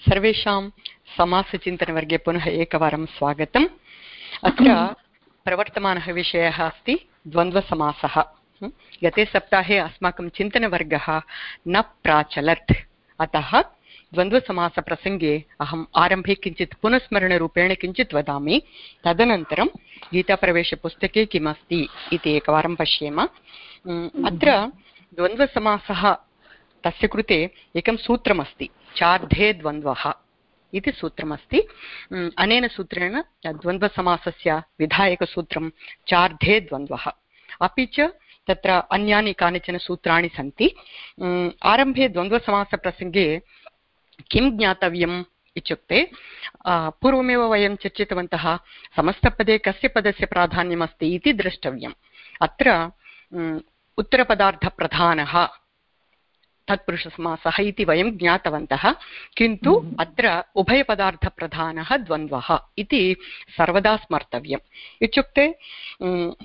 सर्वेषां समासचिन्तनवर्गे पुनः एकवारं स्वागतम्। अत्र प्रवर्तमानः विषयः अस्ति, द्वन्द्वसमासः। गते सप्ताहे अस्माकं चिन्तनवर्गः न प्राचलत्। अतः द्वन्द्वसमासप्रसङ्गे अहम् आरम्भे किञ्चित् पुनस्मरणरूपेण किञ्चित् वदामि। तदनन्तरं गीताप्रवेशपुस्तके किमस्ति इति एकवारं पश्येम। अत्र द्वन्द्वसमासः तस्य कृते एकं सूत्रमस्ति, चार्धे द्वन्द्वः इति सूत्रमस्ति। अनेन सूत्रेण द्वन्द्वसमासस्य विधायकसूत्रं चार्धे द्वन्द्वः। अपि च तत्र अन्यानि कानिचन सूत्राणि सन्ति। आरम्भे द्वन्द्वसमासप्रसङ्गे किं ज्ञातव्यम् इत्युक्ते पूर्वमेव वयं चर्चितवन्तः, समस्तपदे कस्य पदस्य प्राधान्यमस्ति इति द्रष्टव्यम्। अत्र उत्तरपदार्थप्रधानः तत्पुरुषसमासः इति वयं ज्ञातवन्तः किन्तु हम्म। अत्र उभयपदार्थप्रधानः द्वन्द्वः इति सर्वदा स्मर्तव्यम् इत्युक्ते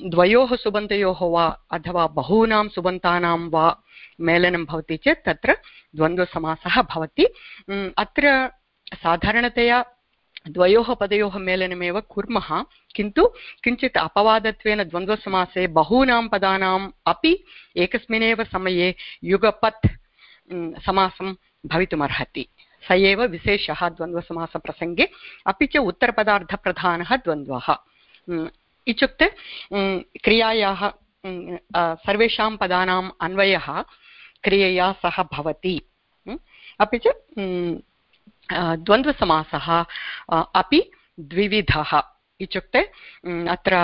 द्वयोः सुबन्तयोः वा अथवा बहूनां सुबन्तानां वा मेलनं भवति चेत् तत्र द्वन्द्वसमासः भवति अत्र साधारणतया द्वयोः पदयोः मेलनमेव कुर्मः किन्तु किञ्चित् अपवादत्वेन द्वन्द्वसमासे बहूनां पदानाम् अपि एकस्मिन्नेव समये युगपत् समासं भवितुमर्हति स एव विशेषः द्वन्द्वसमासप्रसङ्गे अपि च उत्तरपदार्थप्रधानः द्वन्द्वः इत्युक्ते क्रियायाः सर्वेषां पदानाम् अन्वयः क्रियया सह भवति अपि च द्वन्द्वसमासः अपि द्विविधः इत्युक्ते अत्र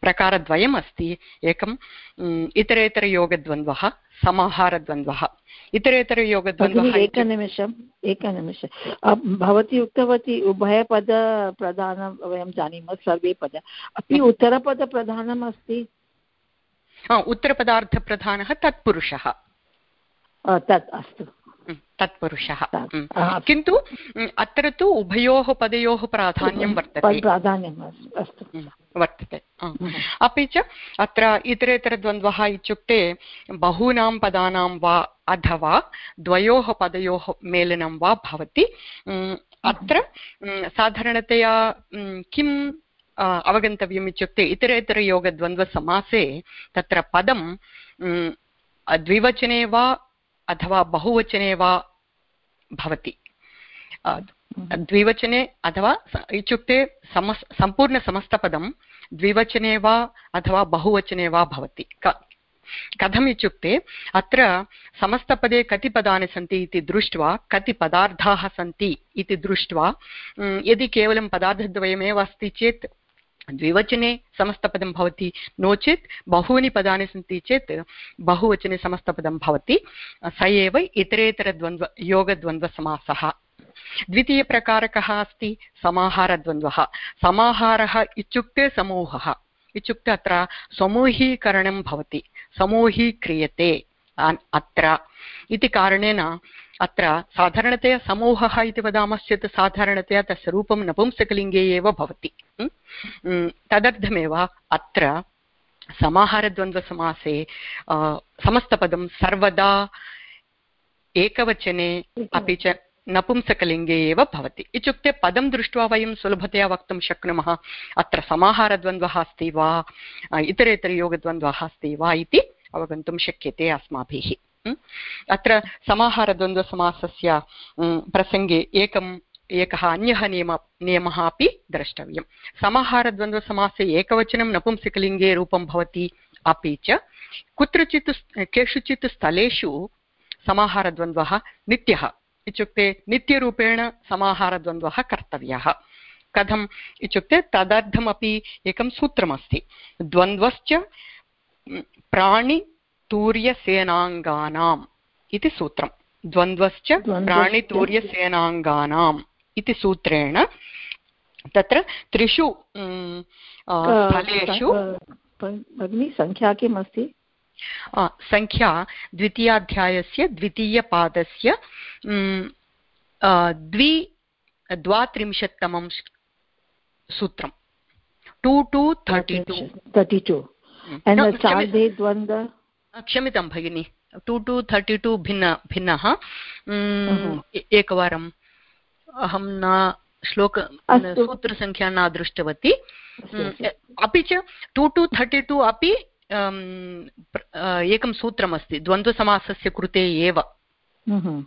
प्रकारद्वयम् अस्ति एकम् इतरेतरयोगद्वन्द्वः समाहारद्वन्द्वः। इतरेतरयोगद्वन्द्वः एकनिमिषम् एकनिमिषम्। भवती उक्तवती उभयपदप्रधानं वयं जानीमः सर्वे पद। अपि उत्तरपदप्रधानम् अस्ति उत्तरपदार्थप्रधानः तत्पुरुषः। तत् अस्तु। तत्पुरुषः। किन्तु अत्र तु उभयोः पदयोः प्राधान्यं वर्तते। प्राधान्यम् अस्तु। वर्तते। अपि च अत्र इतरेतरद्वन्द्वः इत्युक्ते बहूनां पदानां वा अथवा द्वयोः पदयोः मेलनं वा भवति। अत्र साधारणतया किम् अवगन्तव्यम् इत्युक्ते इतरेतरयोगद्वन्द्वसमासे तत्र पदं द्विवचने वा अथवा बहुवचने वा भवति। द्विवचने अथवा इत्युक्ते समस् सम्पूर्णसमस्तपदं द्विवचने वा अथवा बहुवचने वा भवति। कथम् इत्युक्ते अत्र समस्तपदे कति पदानि सन्ति इति दृष्ट्वा कति पदार्थाः सन्ति इति दृष्ट्वा यदि केवलं पदार्थद्वयमेव अस्ति चेत् द्विवचने समस्तपदं भवति नो चेत् बहूनि पदानि सन्ति चेत् बहुवचने समस्तपदं भवति। स एव इतरेतरद्वन्द्व, योगद्वन्द्वसमासः। द्वितीयप्रकारकः अस्ति समाहारद्वन्द्वः। समाहारः इत्युक्ते समूहः। इत्युक्ते अत्र समूहीकरणं भवति। समूहीक्रियते। अत्र। इति कारणेन अत्र साधारणतया समूहः इति वदामश्चेत् साधारणतया तस्य रूपं नपुंसकलिङ्गे एव भवति। तदर्थमेव अत्र समाहारद्वन्द्वसमासे समस्तपदं सर्वदा एकवचने अपि च नपुंसकलिङ्गे एव भवति। इत्युक्ते पदं दृष्ट्वा वयं सुलभतया वक्तुं शक्नुमः, अत्र समाहारद्वन्द्वः अस्ति वा इतरेतरयोगद्वन्द्वः अस्ति वा इति अवगन्तुं शक्यते अस्माभिः। अत्र समाहारद्वन्द्वसमासस्य प्रसङ्गे एकम्, एकः अन्यः नियम, नियमः अपि द्रष्टव्यं समाहारद्वन्द्वसमासे एकवचनं नपुंसकलिङ्गे रूपं भवति अपि च, कुत्रचित् केषुचित् स्थलेषु समाहारद्वन्द्वः नित्यः। इत्युक्ते नित्यरूपेण समाहारद्वन्द्वः कर्तव्यः। कथम् इत्युक्ते तदर्थमपि एकं सूत्रमस्ति। द्वन्द्वश्च प्राणि तूर्यसेनाङ्गानाम् इति सूत्रं द्वन्द्वश्च प्राणितूर्यसेनाङ्गानाम् इति सूत्रेण तत्र त्रिषु स्थलेषु भगिनी सङ्ख्या किम् अस्ति? सङ्ख्या द्वितीयाध्यायस्य द्वितीयपादस्य द्वि द्वात्रिंशत्तमं सूत्रं two two thirty two. Thirty two. द्वन्द्व क्षम्यतां भगिनि. टु टु थर्टि टु भिन्न भिन्नः. एकवारम्. अहं न श्लोक। सूत्रसङ्ख्या न दृष्टवती. अपि च टु टु थर्टि टु अपि अ, एकं सूत्रमस्ति. द्वन्द्वसमासस्य कृते एव. हम्म।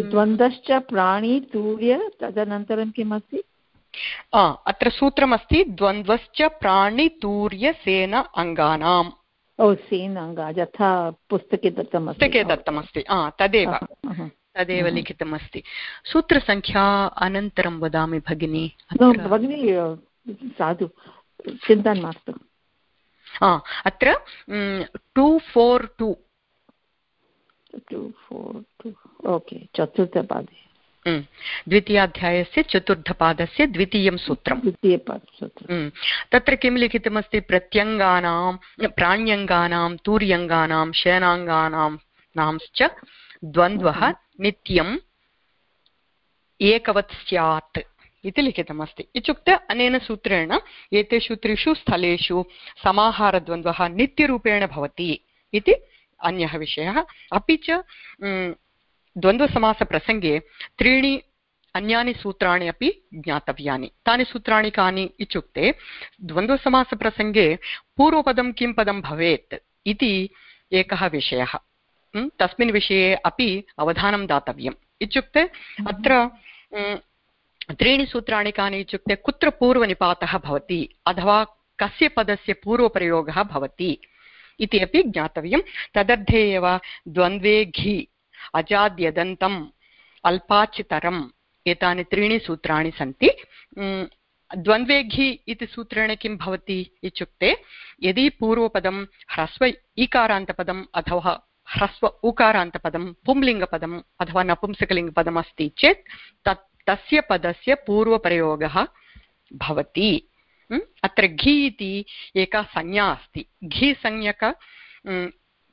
द्वन्द्वश्च प्राणी तूर्य तदनन्तरं किम् अस्ति आ, अत्र सूत्रमस्ति द्वन्द्वश्च प्राणितूर्यसेन अङ्गानाम्. ओ सेन् अङ्ग यथा पुस्तके दत्तमस्ति। पुस्तके दत्तमस्ति। तदेव। तदेव. लिखितमस्ति। सूत्रसङ्ख्या अनन्तरं वदामि भगिनि। भगिनी साधु चिन्ता मास्तु। अत्र two four two. Two four two okay चतुर्थपादे। द्वितीयाध्यायस्य चतुर्थपादस्य द्वितीयं सूत्रम्. द्वितीयपादसूत्रम्. Mm. तत्र किं लिखितमस्ति? प्रत्यङ्गानां प्राण्यङ्गानां तूर्यङ्गानां शयनाङ्गानां नांश्च द्वन्द्वः नित्यम् एकवत् स्यात् इति लिखितमस्ति. इत्युक्ते अनेन सूत्रेण एतेषु त्रिषु स्थलेषु समाहारद्वन्द्वः नित्यरूपेण भवति इति अन्यः विषयः. अपि च द्वन्द्वसमासप्रसङ्गे त्रीणि अन्यानि सूत्राणि अपि ज्ञातव्यानि। तानि सूत्राणि कानि इत्युक्ते द्वन्द्वसमासप्रसङ्गे पूर्वपदं किं पदं भवेत् इति एकः विषयः। तस्मिन् विषये अपि अवधानं दातव्यम्। इत्युक्ते अत्र त्रीणि सूत्राणि कानि इत्युक्ते कुत्र पूर्वनिपातः भवति अथवा कस्य पदस्य पूर्वप्रयोगः भवति इति अपि ज्ञातव्यं तदर्थे एव द्वन्द्वे घि अजाद्यदन्तम् अल्पाचितरम् एतानि त्रीणि सूत्राणि सन्ति। द्वन्द्वे इति सूत्रेण किं भवति इत्युक्ते, यदि पूर्वपदं ह्रस्व ईकारान्तपदम् अथवा ह्रस्व उकारान्तपदं पुंलिङ्गपदम् अथवा नपुंसकलिङ्गपदम् अस्ति चेत्, तत्, तस्य पदस्य पूर्वप्रयोगः भवति। अत्र घि इति एका संज्ञा अस्ति। घिसंज्ञक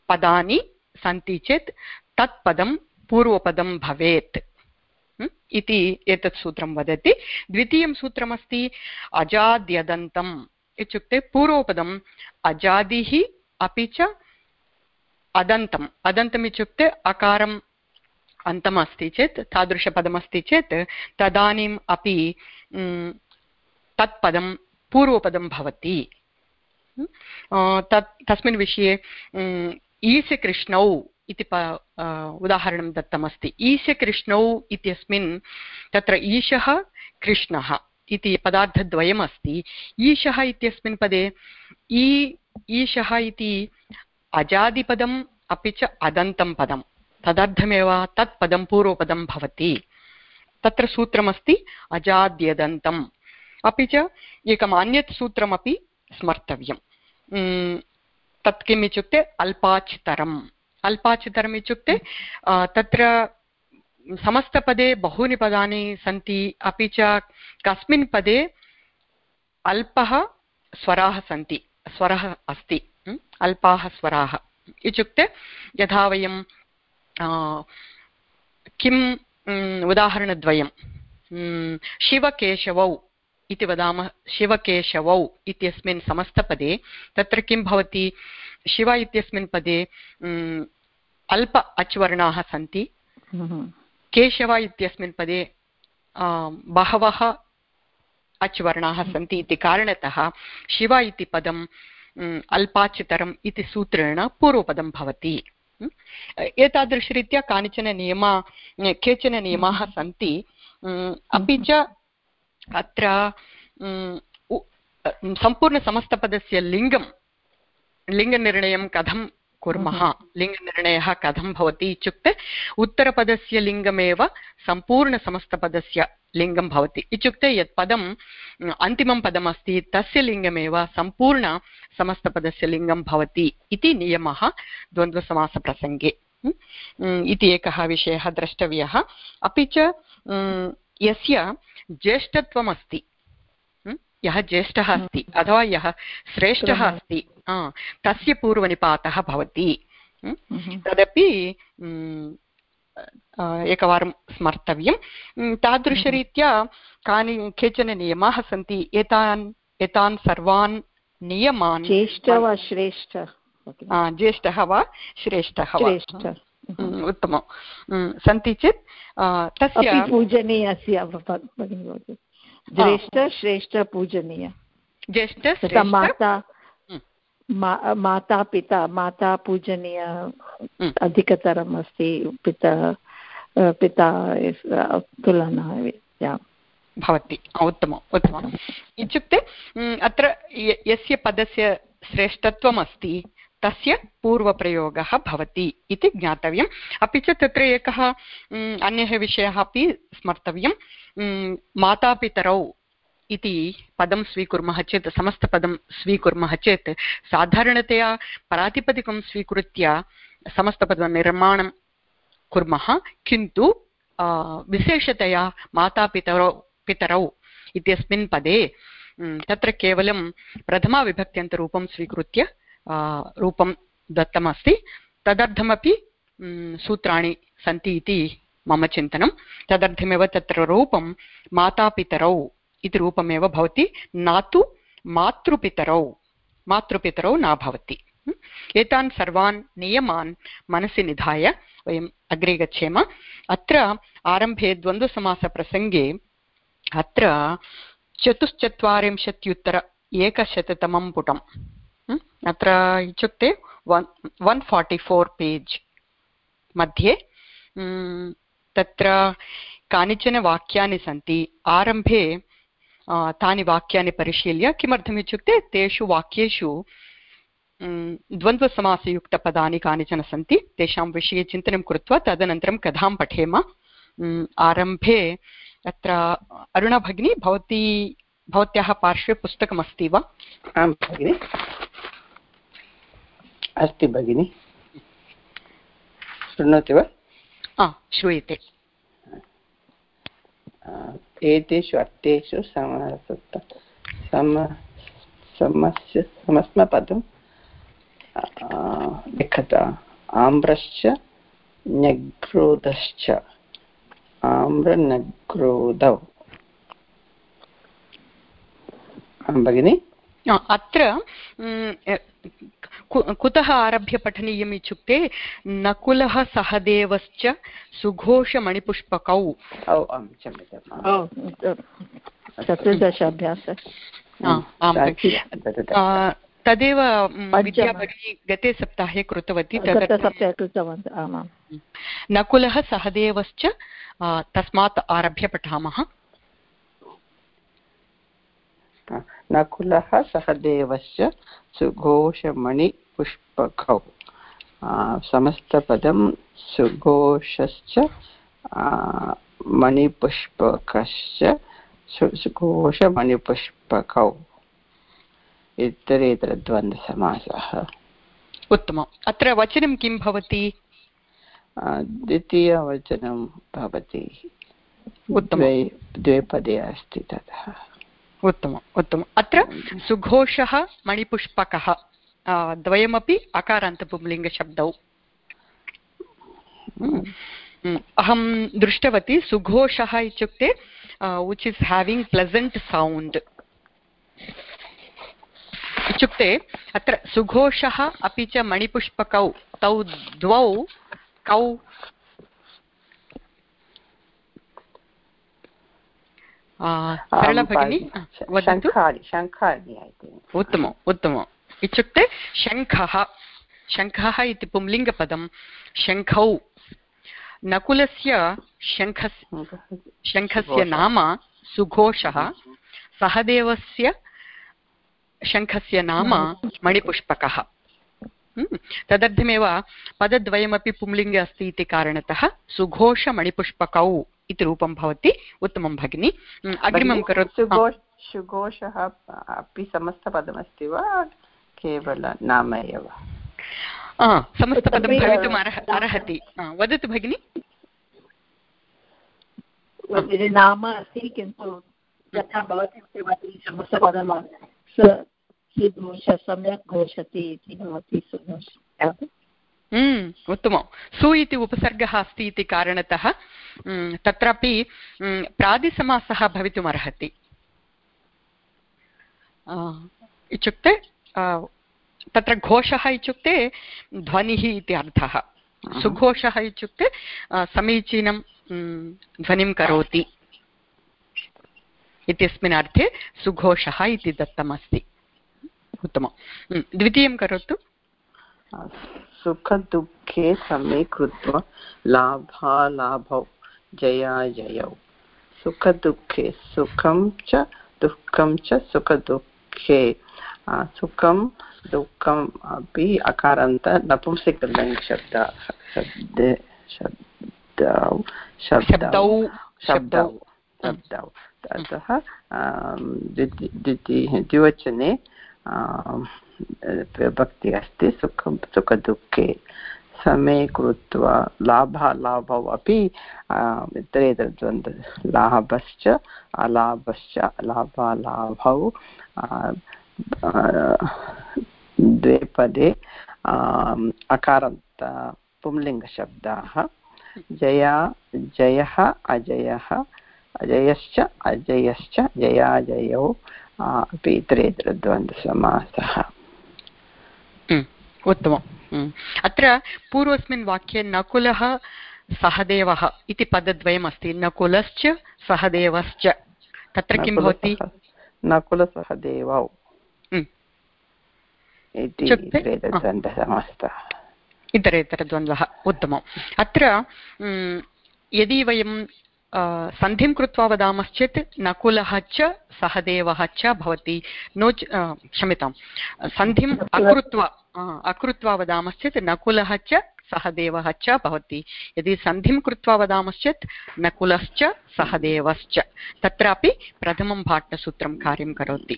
पदानि सन्ति चेत् तत् पदं पूर्वपदं भवेत्। इति एतत् सूत्रं वदति। द्वितीयं सूत्रमस्ति अजाद्यदन्तम् इत्युक्ते पूर्वपदम् अजादिः अपि च अदन्तम् अदन्तम् इत्युक्ते अकारम् अन्तम् अस्ति चेत् तादृशपदमस्ति चेत् तदानीम् अपि तत्पदं पूर्वपदं भवति। तत् तस्मिन् विषये म्, ईशकृष्णौ इति उदाहरणं दत्तमस्ति। ईशकृष्णौ इत्यस्मिन् तत्र ईशः कृष्णः इति पदार्थद्वयमस्ति। ईशः इत्यस्मिन् पदे ई ईशः इति अजादिपदम् अपि च अदन्तं पदं तदर्थमेव तत् पदं पूर्वपदं भवति। तत्र सूत्रमस्ति अजाद्यदन्तम् अपि च एकम् अन्यत् सूत्रमपि स्मर्तव्यम्। उम्, तत् किम् इत्युक्ते अल्पाचितरम् अल्पाचितरम् इत्युक्ते तत्र समस्तपदे बहूनि पदानि सन्ति अपि च कस्मिन् पदे अल्पः स्वराः सन्ति स्वरः अस्ति अल्पाः स्वराः। इत्युक्ते यथा वयं अ, किं म्, उदाहरणद्वयं शिवकेशवौ इति वदामः शिवकेशवौ इत्यस्मिन् समस्तपदे तत्र किं भवति? शिव इत्यस्मिन् पदे अल्प अच्वर्णाः सन्ति। हम्म। केशव इत्यस्मिन् पदे बहवः अच्वर्णाः सन्ति इति कारणतः शिव इति पदं म्, अल्पाचितरम् इति सूत्रेण पूर्वपदं भवति। एतादृशरीत्या कानिचन नियमा केचन नियमाः सन्ति। अपि च अत्र सम्पूर्णसमस्तपदस्य लिङ्गं लिङ्गनिर्णयं कथं कुर्मः? लिङ्गनिर्णयः कथं भवति इत्युक्ते उत्तरपदस्य लिङ्गमेव सम्पूर्णसमस्तपदस्य लिङ्गं भवति। इत्युक्ते यत् पदम् अन्तिमं पदमस्ति तस्य लिङ्गमेव सम्पूर्णसमस्तपदस्य लिङ्गं भवति इति नियमः द्वन्द्वसमासप्रसङ्गे। इति एकः विषयः द्रष्टव्यः। अपि च यस्य ज्येष्ठत्वमस्ति। यः ज्येष्ठः अस्ति अथवा यः श्रेष्ठः अस्ति तस्य पूर्वनिपातः भवति। हम्म। तदपि एकवारं स्मर्तव्यं। तादृशरीत्या कानि केचन नियमाः सन्ति एतान् एतान् सर्वान् नियमान् ज्येष्ठ वा श्रेष्ठ? ज्येष्ठः वा श्रेष्ठः श्रेष्ठ। उत्तमं सन्ति चेत् तस्य पूजनीयस्य भगिनी ज्येष्ठ श्रेष्ठ पूजनीय ज्येष्ठ माता माता पिता माता पूजनीय अधिकतरम् अस्ति पिता पिता तुलना भवति उत्तमम् उत्तमम् इत्युक्ते अत्र यस्य पदस्य श्रेष्ठत्वम् अस्ति तस्य पूर्वप्रयोगः भवति इति ज्ञातव्यम्। अपि च तत्र एकः अन्यः विषयः अपि स्मर्तव्यं मातापितरौ इति पदं स्वीकुर्मः चेत्, समस्तपदं स्वीकुर्मः चेत्, साधारणतया प्रातिपदिकं स्वीकृत्य समस्तपदनिर्माणं कुर्मः। किन्तु विशेषतया मातापितरौ, पितरौ इत्यस्मिन् पदे तत्र केवलं प्रथमाविभक्त्यन्तरूपं स्वीकृत्य रूपं दत्तमस्ति. तदर्थमपि सूत्राणि सन्ति इति मम चिन्तनं. तदर्थमेव तत्र रूपं मातापितरौ इति रूपमेव भवति. न तु मातृपितरौ मातृपितरौ न भवति. एतान् सर्वान् नियमान् मनसि निधाय वयम् अग्रे गच्छेम. अत्र आरम्भे द्वन्द्वसमासप्रसङ्गे अत्र चतुश्चत्वारिंशत्युत्तर एकशततमं पुटम्. अत्र इत्युक्ते वन् फार्टि फोर् पेज् मध्ये तत्र कानिचन वाक्यानि सन्ति। आरम्भे तानि वाक्यानि परिशील्य किमर्थमित्युक्ते तेषु वाक्येषु द्वन्द्वसमासयुक्तपदानि कानिचन सन्ति। तेषां विषये चिन्तनं कृत्वा तदनन्तरं कथां पठेम। आरम्भे तत्र अरुणा भगिनी भवती, भवत्याः पार्श्वे पुस्तकमस्ति वा? आं भगिनि। अस्ति भगिनि। शृणोति वा? श्रूयते। एतेषु अर्थेषु सम समस्य समस्मपदं लिखत। आम्रश्च न्यग्रोधश्च। आम्रनग्रोधौ भगिनि? अत्र कुतः आरभ्य पठनीयम् इत्युक्ते नकुलः सहदेवश्च सुघोषमणिपुष्पकौ चतुर्दशाभ्यास। तदेव विद्या भगिनी गते सप्ताहे कृतवती नकुलः सहदेवश्च तस्मात् आरभ्य पठामः। नकुलः सहदेवस्य सुघोषमणिपुष्पकौ समस्तपदं सुघोषश्च मणिपुष्पकश्च सुघोषमणिपुष्पकौ। इतरेतरद्वन्द्वसमासः उत्तमम्। अत्र वचनं किं भवति? द्वितीयवचनं भवति। द्वे पदे अस्ति ततः। उत्तमम् उत्तमम्। अत्र सुघोषः मणिपुष्पकः द्वयमपि अकारान्तपुंलिङ्गशब्दौ। अहं दृष्टवती सुघोषः इत्युक्ते which is having pleasant sound इत्युक्ते अत्र सुघोषः अपि च मणिपुष्पकौ तौ द्वौ कौ सरला भगिनी उत्तमम् उत्तमम् इत्युक्ते शङ्खः शङ्खः इति पुंलिङ्गपदं शङ्खौ नकुलस्य शङ्खस् शङ्खस्य नाम सुघोषः सहदेवस्य शङ्खस्य नाम मणिपुष्पकः तदर्थमेव पदद्वयमपि पुंलिङ्गे अस्ति इति कारणतः सुघोषमणिपुष्पकौ इति रूपं भवति उत्तमं भगिनि। अग्रिमं करोतु। सुघोषः अपि समस्तपदमस्ति वा? केवल नाम एव। समस्तपदं भवितुम् अर्ह अर्हति। वदतु भगिनि। नाम अस्ति किन्तु यथा भवती उक्तवती समस्तपदं सम्यक् घोषति इति भवति सुघोष। उत्तमं। सु इति उपसर्गः अस्ति इति कारणतः हम्म, तत्रापि हम्म, प्रादिसमासः भवितुमर्हति। इत्युक्ते तत्र घोषः इत्युक्ते ध्वनिः इति अर्थः। सुघोषः इत्युक्ते समीचीनं ध्वनिं करोति इत्यस्मिन् अर्थे सुघोषः इति दत्तमस्ति। उत्तमं। द्वितीयं करोतु। सुखदुःखे समे कृत्वा लाभालाभौ। जयाजयौ सुखदुःखे सुखं च दुःखं च सुखदुःखे। सुखं दुःखम् अपि अकारान्त नपुंसकलिङ्गशब्दाः। शब्दे शब्दौ शब्दौ शब्दौ शब्दौ शब्दौ। अतः आम्, द्विति- द्विति- द्विवचने विभक्ति अस्ति सुखं सुखदुःखे समे कृत्वा लाभालाभौ अपि आम्, इतरेतरद्वन्द्व लाभश्च अलाभश्च लाभालाभौ द्वे पदे अकारान्त पुंलिङ्गशब्दाः जया जयः अजयः अजयश्च अजयश्च जयाजयौ अपि इतरेतरद्वन्द्वसमासः म्, उत्तमम्। म्. अत्र पूर्वस्मिन् वाक्ये नकुलः सहदेवः इति पदद्वयमस्ति। नकुलश्च सहदेवश्च। तत्र किं भवति? नकुलसहदेवौ इति इतरेतरद्वन्द्वः। उत्तमम्। अत्र यदि वयं सन्धिं कृत्वा वदामश्चेत् नकुलः च सहदेवः च भवति। नो क्षम्यतां सन्धिम् अकृत्वा अकृत्वा वदामश्चेत् नकुलः च सहदेवः च भवति। यदि सन्धिं कृत्वा वदामश्चेत् नकुलश्च सहदेवश्च। तत्रापि प्रथमं भाट्टसूत्रं कार्यं करोति?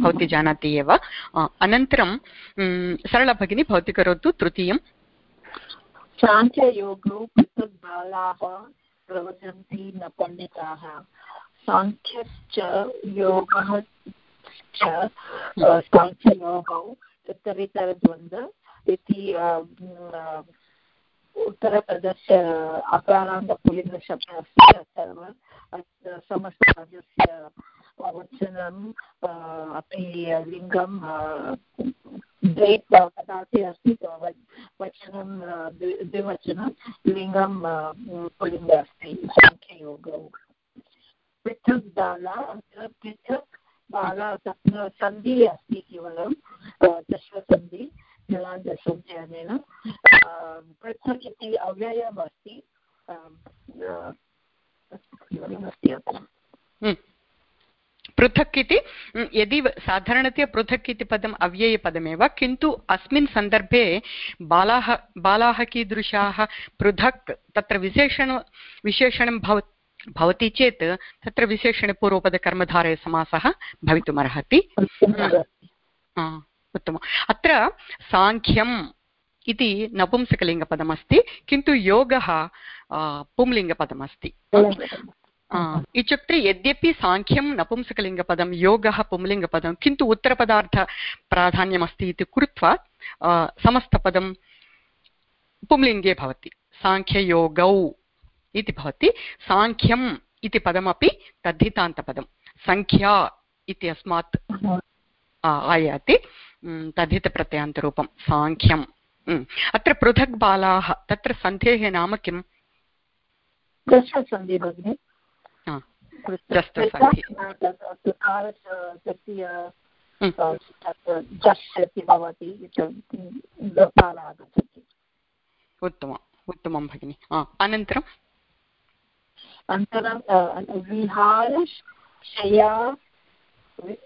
भवती जानाति एव। अनन्तरं म्, सरला भगिनी भवती करोतु तृतीयं। प्रवदन्ति न पण्डिताः साङ्ख्यश्च योगः च साङ्ख्ययोगौ उत्तरितरद्वन्द्व इति उत्तरपदस्य अतः अत्र समस्तपदस्य वचनं अपि लिङ्गं द्वे पदार्थे अस्ति व- वचनं द्विवचनं, लिङ्गं पुल्लिङ्ग अस्ति, साङ्ख्ययोगौ पृथक् बाला पृथक् बाला तत्र सन्धिः अस्ति केवलं दशसन्धि जलान्तसन्धि पृथक् इति अव्ययम् अस्ति अत्र. पृथक् इति यदि साधारणतया पृथक् इति पदम् अव्ययपदमेव किन्तु अस्मिन् सन्दर्भे बालाः बालाः कीदृशाः पृथक् तत्र विशेषण विशेषणं भव भवति चेत् तत्र विशेषणे पूर्वपदकर्मधारयसमासः भवितुमर्हति। उत्तमम्। अत्र साङ्ख्यम् इति नपुंसकलिङ्गपदमस्ति किन्तु योगः पुंलिङ्गपदमस्ति। इत्युक्ते यद्यपि साङ्ख्यं नपुंसकलिङ्गपदं, योगः पुंलिङ्गपदं, किन्तु उत्तरपदार्थप्राधान्यमस्ति इति कृत्वा समस्तपदं पुंलिङ्गे भवति। साङ्ख्ययोगौ इति भवति। साङ्ख्यम् इति पदमपि तद्धितान्तपदं। सङ्ख्या इति अस्मात् आयाति। तद्धितप्रत्ययान्तरूपं। साङ्ख्यम् अत्र पृथक् बालाः तत्र सन्धेः नाम किम्? दशसन्धि भगिनि? भवति आगच्छति उत्तमम् उत्तमं भगिनि। आ, अनन्तरं? विहारशया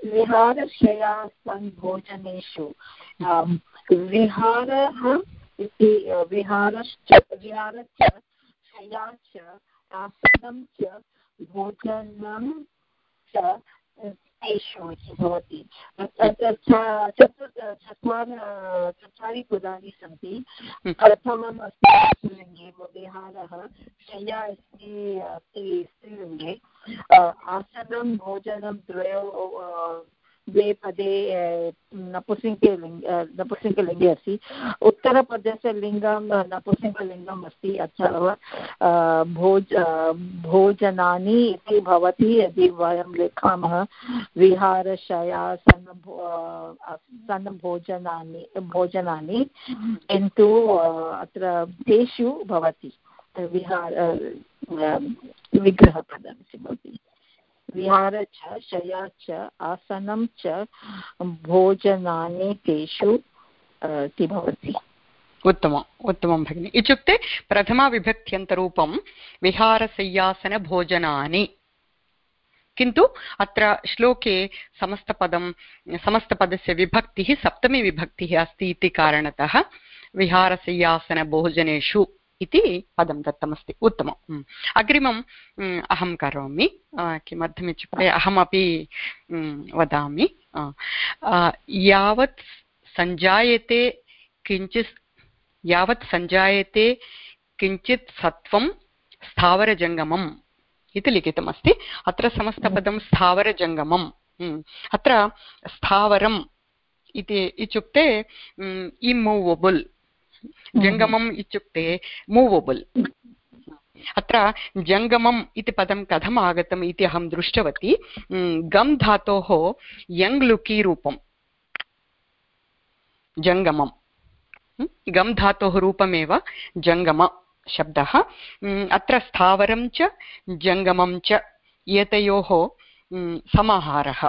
विहारशया भोजनेषु विहारः इति विहारश्च विहारश्च शया च आसनं च भोजनं च तेषु इति सी प्रथम अस्तिंगे सन्ति। प्रथमम् अस्ति शय्या स्त्रीलिङ्गे आसनं भोजनं, द्वयोः द्वे पदे नपुंसके लिङ्ग नपुंसकलिङ्गे अस्ति उत्तरपदस्य लिङ्गं नपुंसकलिङ्गम् अस्ति अथवा भोज भोजनानि इति भवति यदि वयं लिखामः विहारशयासन भोजनानि भोजनानि किन्तु अत्र तेषु भवति विहार विग्रहपदमिति भवति विहार च शया च आसनं च भोजनानि तेषु भवति उत्तमम्, उत्तमं भगिनि। इत्युक्ते प्रथमाविभक्त्यन्तरूपं विहारसय्यासनभोजनानि किन्तु अत्र श्लोके समस्तपदं, समस्तपदस्य विभक्तिः सप्तमी विभक्तिः अस्ति इति कारणतः विहारसय्यासनभोजनेषु इति पदं दत्तमस्ति। उत्तमम्। अग्रिमम् अहं करोमि। किमर्थमित्युक्ते अहमपि वदामि। यावत् सञ्जायते किञ्चित् यावत् सञ्जायते किञ्चित् सत्त्वं स्थावरजङ्गमम् इति लिखितमस्ति। अत्र समस्तपदं स्थावरजङ्गमम्। अत्र स्थावरम् इति इत्युक्ते इमूवबुल् जङ्गमम् इत्युक्ते मूवबल् अत्र जङ्गमम् इति पदं कथम् आगतम् इति अहं दृष्टवती। गम् धातोः यङ् लुकि रूपं जङ्गमम्। गम् धातोः रूपमेव जङ्गम अत्र स्थावरं च जङ्गमं च एतयोः समाहारः।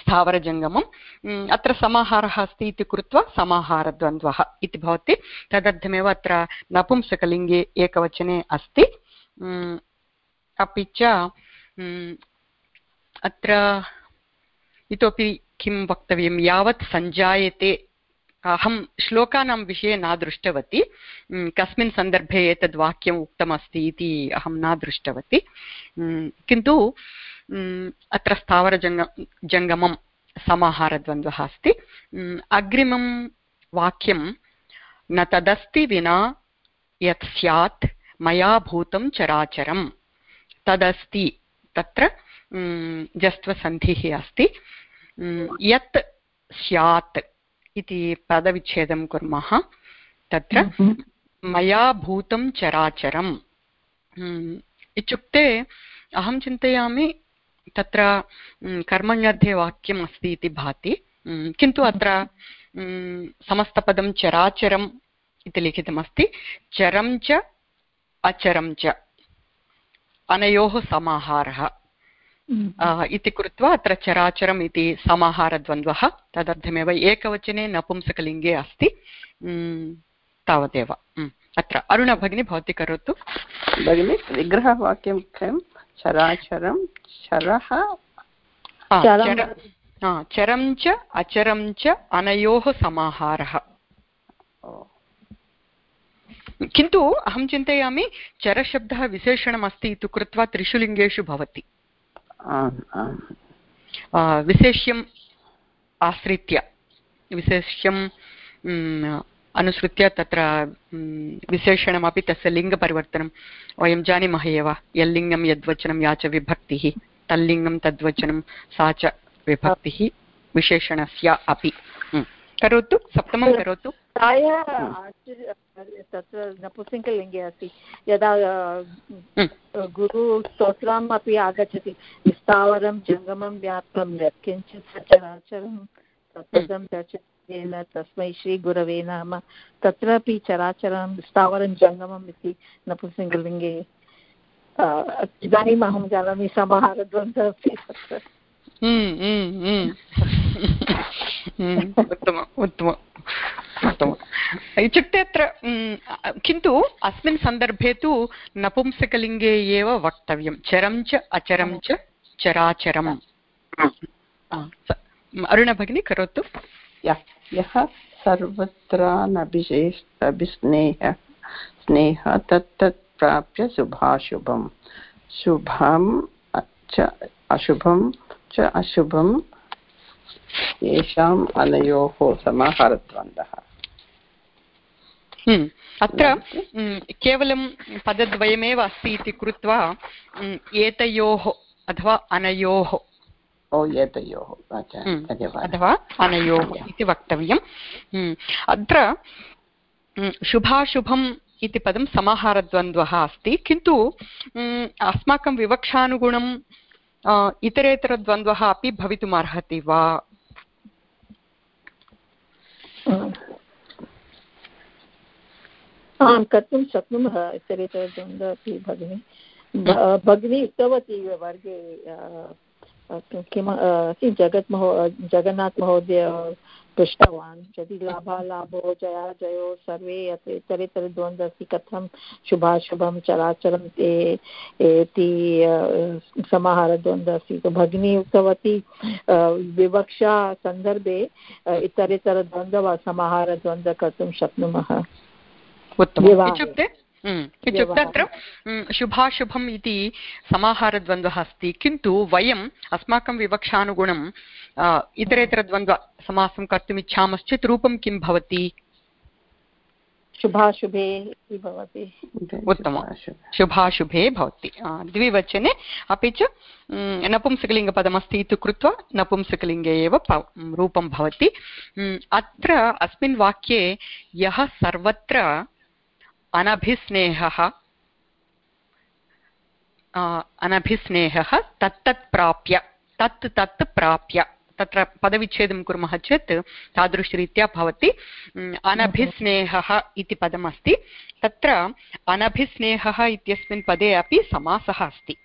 स्थावरजङ्गमम्। अत्र समाहारः अस्ति इति कृत्वा समाहारद्वन्द्वः इति भवति। तदर्थमेव अत्र नपुंसकलिङ्गे एकवचने अस्ति। अपि च अत्र इतोपि किं वक्तव्यं? यावत् सञ्जायते अहं श्लोकानां विषये न दृष्टवती। कस्मिन् सन्दर्भे एतद् वाक्यम् उक्तमस्ति इति अहं न दृष्टवती। किन्तु अत्र स्थावरजङ्ग, जङ्गमं समाहारद्वन्द्वः अस्ति। अग्रिमं वाक्यं, न तदस्ति विना यत् स्यात् मया भूतं चराचरं तदस्ति। तत्र जस्त्वसन्धिः अस्ति। यत् स्यात् इति पदविच्छेदं कुर्मः। तत्र मया भूतं चराचरम्। इत्युक्ते अहं चिन्तयामि तत्र कर्मण्यर्थे वाक्यम् अस्ति इति भाति। किन्तु अत्र समस्तपदं चराचरम् इति लिखितमस्ति। चरं च अचरं च। अनयोः समाहारः। इति कृत्वा अत्र चराचरम् इति समाहारद्वन्द्वः तदर्थमेव एकवचने नपुंसकलिङ्गे अस्ति. तावदेव. अत्र अरुणभगिनी भवती करोतु. भगिनि विग्रहवाक्यं किं? चराचरं चरः? चरं च अचरं च अनयोः समाहारः. किन्तु अहं चिन्तयामि चरशब्दः विशेषणमस्ति इति कृत्वा त्रिषु लिङ्गेषु भवति. विशेष्यम् आश्रित्य। विशेष्यं अनुसृत्य तत्र विशेषणमपि तस्य लिङ्गपरिवर्तनं। वयं जानीमः एव, यल्लिङ्गं यद्वचनं या च विभक्तिः। तल्लिङ्गं तद्वचनं सा च विभक्तिः। विशेषणस्य अपि। करोतु सप्तमं करोतु। प्रायः तत्र नपुंसकलिङ्गे अस्ति। यदा गुरुस्तोत्रम् अपि आगच्छति स्थावरं जङ्गमं व्याप्तं यत्किञ्चित् सचराचरं तत्पदं येन तस्मै श्रीगुरवे नमः। तत्रापि चराचरं स्थावरं जङ्गमम् इति नपुंसकलिङ्गे इदानीम् अहं जानामि समाहारद्वन्द्वः तत्र। उत्तमम् उत्तमम् उत्तमम्। इत्युक्ते अत्र किन्तु अस्मिन् सन्दर्भे तु नपुंसकलिङ्गे एव वक्तव्यं। चरं च अचरं च चराचरम्। अरुणभगिनी करोतु। यः सर्वत्रानभिशेष अभिस्नेह स्नेह तत्तत् प्राप्य शुभाशुभं शुभं च अशुभं च अशुभं येषाम् अनयोः समाहारद्वन्द्वः। अत्र केवलं पदद्वयमेव अस्ति इति कृत्वा एतयोः अथवा अनयोः। ओ एतयोः। अच्छा हम्म, अथवा अनयोः इति वक्तव्यम्। हम्म, अत्र हम्म, शुभाशुभम् इति पदं समाहारद्वन्द्वः अस्ति। किन्तु हम्म, अस्माकं विवक्षानुगुणं इतरेतरद्वन्द्वः अपि भवितुमर्हति वा? आं कर्तुं शक्नुमः इतरेतरद्वन्द्वः अपि भगिनी। भगिनी उक्तवती वर्गे किं जगत् महो जगन्नाथ महोदय पृष्टवान् यदि लाभालाभो जया जयो सर्वे अत्र इतरेतरद्वन्द्वः अस्ति कथं शुभाशुभं चराचरं ते इति समाहारद्वन्द्वः अस्ति तो भगिनी उक्तवती विवक्षा सन्दर्भे इतरेतरद्वन्द्व वा समाहारद्वन्द्व कर्तुं शक्नुमः? उत्तमम्। इत्युक्ते इत्युक्ते अत्र हम्म, शुभाशुभम् इति समाहारद्वन्द्वः अस्ति। किन्तु वयम् अस्माकं विवक्षानुगुणं अ, इतरेतरद्वन्द्वसमासं कर्तुम् इच्छामश्चेत् रूपं किं भवति? शुभाशुभे भवति। उत्तमम्। शुभाशुभे। भवति। द्विवचने अपि च नपुंसकलिङ्गपदमस्ति इति कृत्वा नपुंसकलिङ्गे एव रूपं भवति। अत्र अस्मिन् वाक्ये यः सर्वत्र अनभिस्नेहः अ, अनभिस्नेहः तत्तत् प्राप्य तत् तत् प्राप्य तत्र पदविच्छेदं कुर्मः चेत् तादृशरीत्या भवति अनभिस्नेहः इति पदमस्ति तत्र अनभिस्नेहः इत्यस्मिन् पदे अपि समासः अस्ति।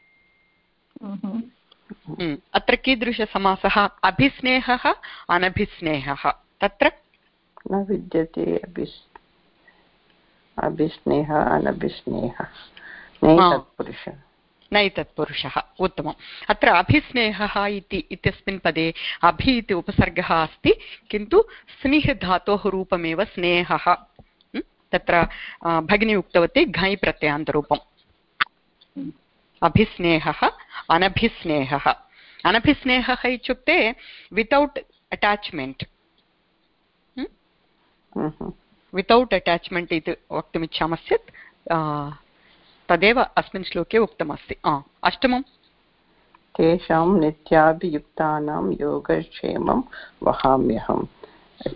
अत्र कीदृशसमासः? अभिस्नेहः अनभिस्नेहः तत्र? न विद्यते अभिस् अभिस्नेहः अनभिस्नेहः। नैतत्पुरुषः। नैतत्पुरुषः। उत्तमम्। अत्र अभिस्नेहः इति इत्यस्मिन् पदे अभि इति उपसर्गः अस्ति किन्तु स्निह्धातोः रूपमेव स्नेहः? तत्र भगिनी उक्तवती घञ् प्रत्ययान्तरूपम्। अभिस्नेहः अनभिस्नेहः। अनभिस्नेहः इत्युक्ते without attachment hmm. Without attachment इति वक्तुमिच्छामश्चेत् तदेव अस्मिन् श्लोके उक्तमस्ति। अष्टमं तेषां नित्याभियुक्तानां योगक्षेमं वहाम्यहं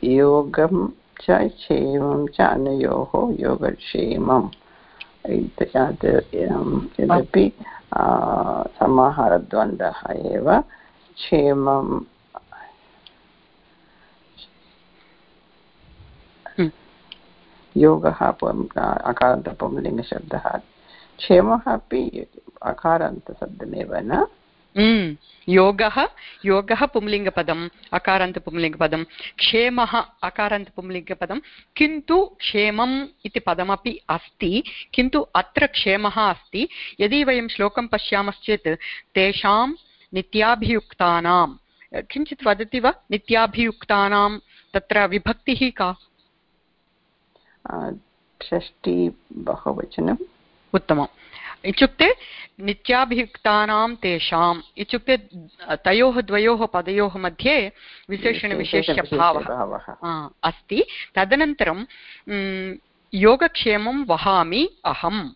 योगं च क्षेमं च अनयोः योगक्षेमम्। यदपि समाहारद्वन्द्वः एव क्षेमं योगः अकारान्तपुंलिङ्गशब्दः क्षेमः अपि अकारान्तशब्दमेव न योगः योगः पुंलिङ्गपदम् अकारान्तपुंलिङ्गपदं क्षेमः अकारान्तपुंलिङ्गपदं किन्तु क्षेमम् इति पदमपि अस्ति किन्तु अत्र क्षेमः अस्ति यदि वयं श्लोकं पश्यामश्चेत् तेषां नित्याभियुक्तानां किञ्चित् वदति वा नित्याभियुक्तानां तत्र विभक्तिः का षष्टि बहुवचनम्। उत्तमम्। इत्युक्ते नित्याभियुक्तानां तेषाम् इत्युक्ते तयोः द्वयोः पदयोः मध्ये विशेषणविशेष्यभावः अस्ति। तदनन्तरं योगक्षेमं वहामि अहम्।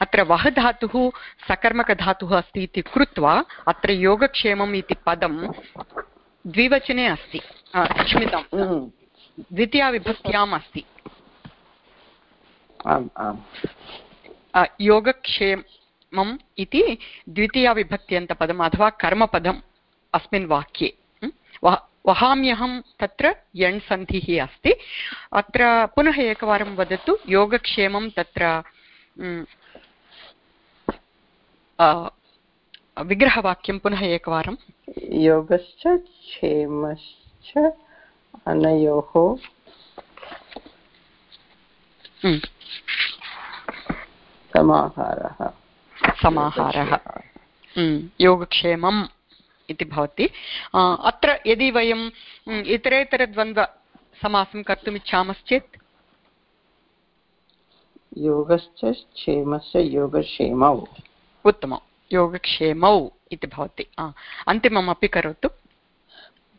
अत्र वह धातुः सकर्मकधातुः अस्ति इति कृत्वा अत्र योगक्षेमम् इति पदं द्विवचने अस्ति। क्षम्यतां द्वितीयाविभक्त्याम् अस्ति आम्। आम् योगक्षेमम् इति द्वितीयाविभक्त्यन्तपदम् अथवा कर्मपदम् अस्मिन् वाक्ये? वह- वहाम्यहं तत्र यण् सन्धिः अस्ति। अत्र पुनः एकवारं वदतु योगक्षेमं तत्र विग्रहवाक्यं पुनः एकवारं। योगश्च क्षेमश्च अनयोः म्, समाहारः समाहारः म्, योगक्षेमम् इति भवति अ, अत्र यदि वयं म्, इतरेतरद्वन्द्वसमासं कर्तुम् इच्छामश्चेत् योगश्च क्षेमस्य योगक्षेमौ उत्तमं योगक्षेमौ इति भवति अ, अन्तिममपि करोतु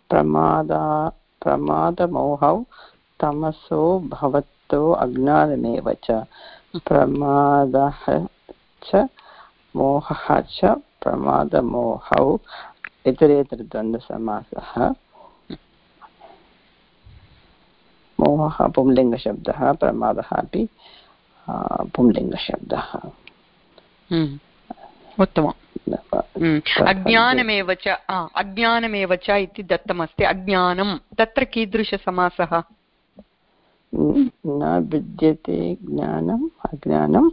प्रमादा प्रमादमोहौ तमसो भवतो अज्ञानमेव च प्रमादः च, मोहः च, प्रमादमोहौ इतरेतरद्वन्द्वसमासः मोहः पुंलिङ्गशब्दः, प्रमादः अपि पुंलिङ्गशब्दः हम्म। उत्तमम्। अज्ञानमेव च अज्ञानमेव च इति दत्तमस्ति अज्ञानं तत्र कीदृशसमासः? न विद्यते ज्ञानम् अज्ञानं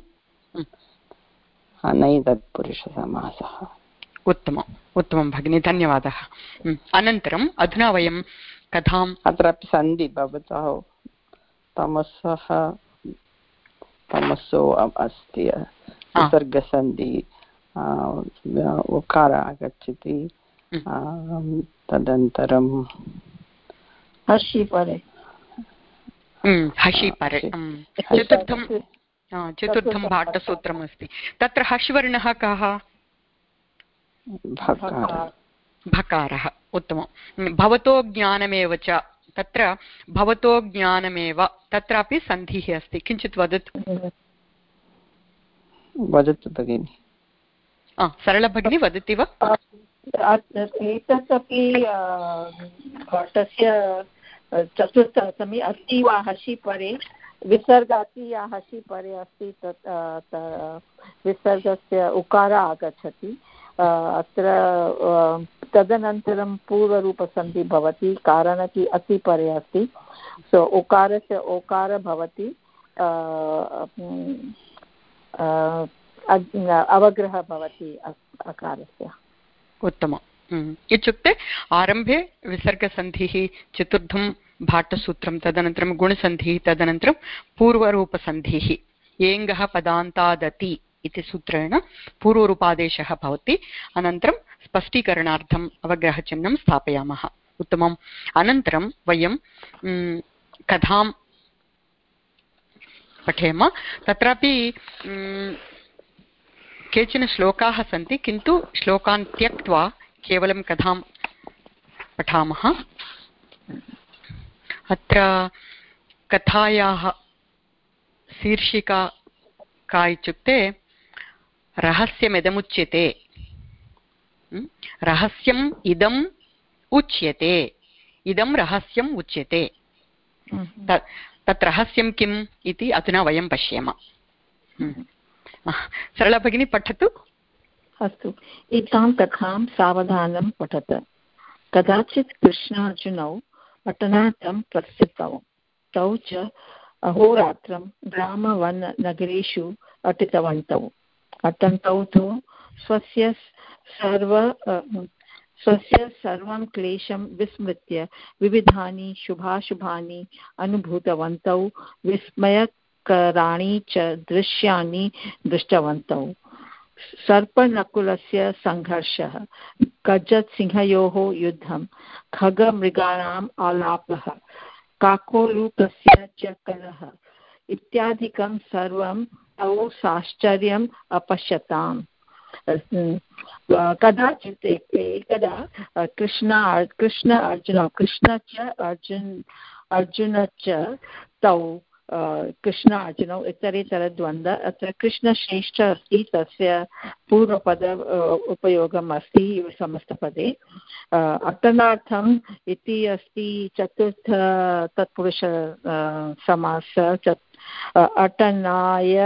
अनैतत्पुरुषसमासः उत्तमम् उत्तमं भगिनि धन्यवादः। अनन्तरम् अधुना वयं कथाम् अत्रापि सन्धि भवतः तमसः तमसो अस्ति विसर्गसन्धि उकार आगच्छति तदनन्तरं हर्षि परे। हषि परे। चतुर्थं चतुर्थं भाटसूत्रम् अस्ति। तत्र हश्वर्णः कः? भकारः। उत्तमं भवतो ज्ञानमेव च। तत्र भवतो ज्ञानमेव। तत्रापि सन्धिः अस्ति। किञ्चित् वदतु। वदतु भगिनि। सरलभगिनी वदति वा एतत् अपि घटस्य चतुर्थसमये अस्ति वा हसि परे विसर्ग अस्ति या हसि परे अस्ति तत् विसर्गस्य उकार आगच्छति अत्र तदनन्तरं पूर्वरूपसन्धि भवति कारणं कि अति परे अस्ति सो उकारस्य ओकार भवति अवग्रहः भवति अकारस्य। उत्तमम्। इत्युक्ते आरम्भे विसर्गसन्धिः, चतुर्थं भाटसूत्रं तदनन्तरं गुणसन्धिः, तदनन्तरं पूर्वरूपसन्धिः। एङ्गः पदान्तादति इति सूत्रेण पूर्वरूपादेशः भवति। अनन्तरं स्पष्टीकरणार्थम् अवग्रहचिह्नं स्थापयामः। उत्तमम्। अनन्तरं वयं कथां पठेम। तत्रापि केचन श्लोकाः सन्ति किन्तु श्लोकान् त्यक्त्वा केवलं कथां पठामः। अत्र कथायाः शीर्षिका का इत्युक्ते रहस्यमिदमुच्यते। रहस्यम् इदम् उच्यते। इदं रहस्यम् उच्यते। तत् रहस्यं किम् इति अधुना वयं पश्येम। सरला भगिनी, पठतु। अस्तु। एतां कथां सावधानं पठत। कदाचित् कृष्णार्जुनौ पठनार्थं प्रस्थितौ तौ च अहोरात्रं ग्रामवननगरेषु अटितवन्तौ। अटन्तौ तु स्वस्य सर्व स्वस्य सर्वं क्लेशं विस्मृत्य विविधानि शुभाशुभानि अनुभूतवन्तौ। विस्मय कराणि च दृश्यानि दृष्टवन्तौ। सर्पनकुलस्य सङ्घर्षः। गजसिंहयोः युद्धं। खगमृगाणाम् आलापः। काकोलूकस्य च कलः इत्यादिकं सर्वं तौ साश्चर्यम् अपश्यताम्। कदाचित् एकदा कृष्ण कृष्ण अर्जुन कृष्ण च अर्जुन अर्जुन च तौ कृष्णार्जुनौ इतरेतरद्वन्द्व अत्र कृष्णश्रेष्ठ अस्ति, तस्य पूर्वपद उपयोगम् अस्ति समस्तपदे अटनार्थम् इति अस्ति चतुर्थ तत्पुरुष समास अटनाय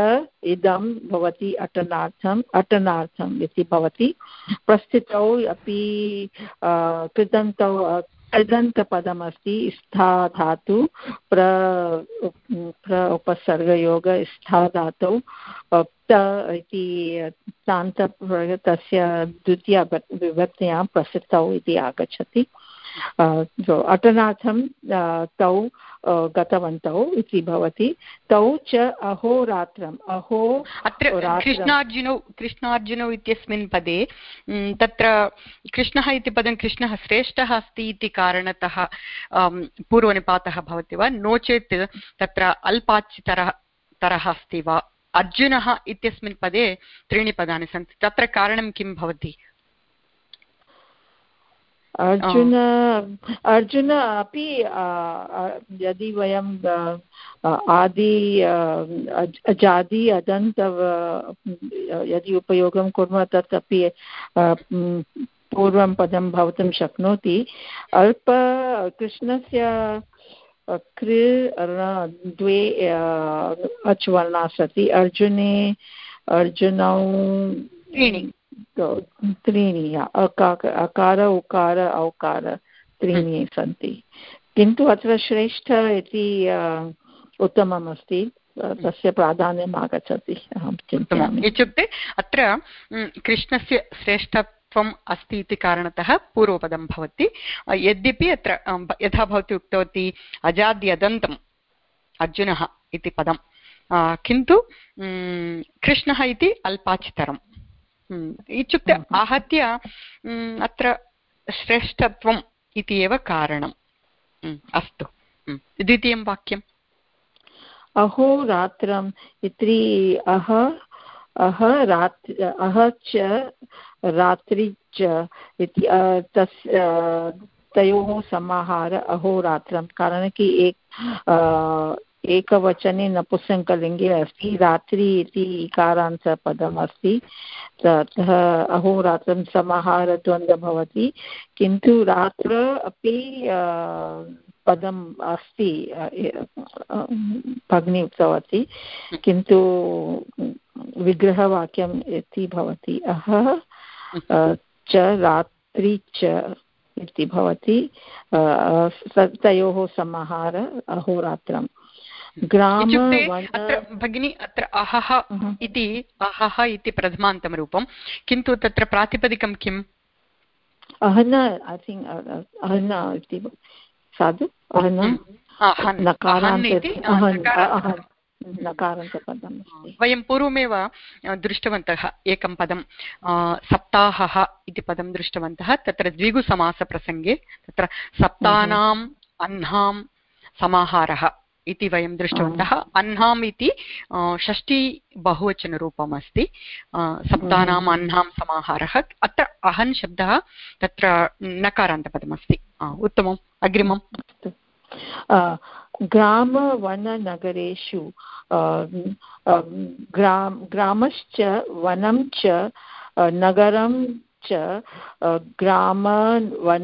इदं भवति अटनार्थम् अटनार्थम् इति भवति। प्रस्थितौ अपि कृदन्तौ अदन्तपदमस्ति स्था धातु, प्र प्र, उपसर्गयोग, स्था धातौ त इति तान्त तस्य द्वितीया विभक्त्या प्रसिद्धौ इति आगच्छति। अटनार्थं तौ गतवन्तौ इति भवति। तौ च अहोरात्रम् अहो अत्र कृष्णार्जुनौ कृष्णार्जुनौ इत्यस्मिन् पदे तत्र कृष्णः इति पदं कृष्णः श्रेष्ठः अस्ति इति कारणतः पूर्वनिपातः भवति वा? नो चेत् तत्र अल्पाचितरः तरः अस्ति वा? अर्जुनः इत्यस्मिन् पदे त्रीणि पदानि सन्ति। तत्र कारणं किं भवति? अर्जुन अर्जुन अपि यदि वयं आदि अजादि अदन्त यदि उपयोगं कुर्मः तत् अपि पूर्वं पदं भवितुं शक्नोति। अल्प कृष्णस्य कृ द्वे अच् वर्णाः सति। अर्जुने अर्जुनौ त्रीणि। त्रीणि अकार उकार औकार त्रीणि सन्ति। किन्तु अत्र श्रेष्ठ इति उत्तमम् अस्ति तस्य प्राधान्यम् आगच्छति अहं चिन्तयामि। इत्युक्ते अत्र कृष्णस्य श्रेष्ठत्वम् अस्ति इति कारणतः पूर्वपदं भवति। यद्यपि अत्र यथा भवती उक्तवती अजाद्यदन्तम् अर्जुनः इति पदं किन्तु कृष्णः इति अल्पाचितरम्। इत्युक्ते आहत्य अत्र श्रेष्ठत्वम् इति एव कारणम्। अस्तु। द्वितीयं वाक्यम्। अहोरात्रम् इति अह अह रात् अह च रात्रि च इति तस्य तयोः समाहार अहोरात्रं कारणं कि एक एकवचने नपुंसकलिङ्गे अस्ति। रात्रि इति इकारान्तपदम् अस्ति। ततः अहोरात्रं समाहारद्वन्द्वः भवति। किन्तु रात्र अपि पदम् अस्ति भगिनी उक्तवती। किन्तु विग्रहवाक्यम् इति भवति। अह च रात्रि च इति भवति। तयोः समाहार अहोरात्रम् अत्र भगिनी अत्र अहः इति अहः इति प्रथमान्तमरूपं. किन्तु तत्र प्रातिपदिकं किम् अहन ऐ थिङ्क् अहन इति साधु? अहन वयं पूर्वमेव दृष्टवन्तः एकं पदं सप्ताहः इति पदं दृष्टवन्तः तत्र द्विगुसमासप्रसङ्गे तत्र सप्तानाम् अह्नां समाहारः। इति वयं दृष्टवन्तः। अह्नाम् इति षष्ठी बहुवचनरूपम् अस्ति सप्तानाम् अह्नां समाहारः। अत्र अहन् शब्दः तत्र नकारान्तपदमस्ति। उत्तमम् अग्रिमम्। ग्रामवननगरेषु ग्राम ग्रामश्च वनं च नगरं च ग्रामवननगराणि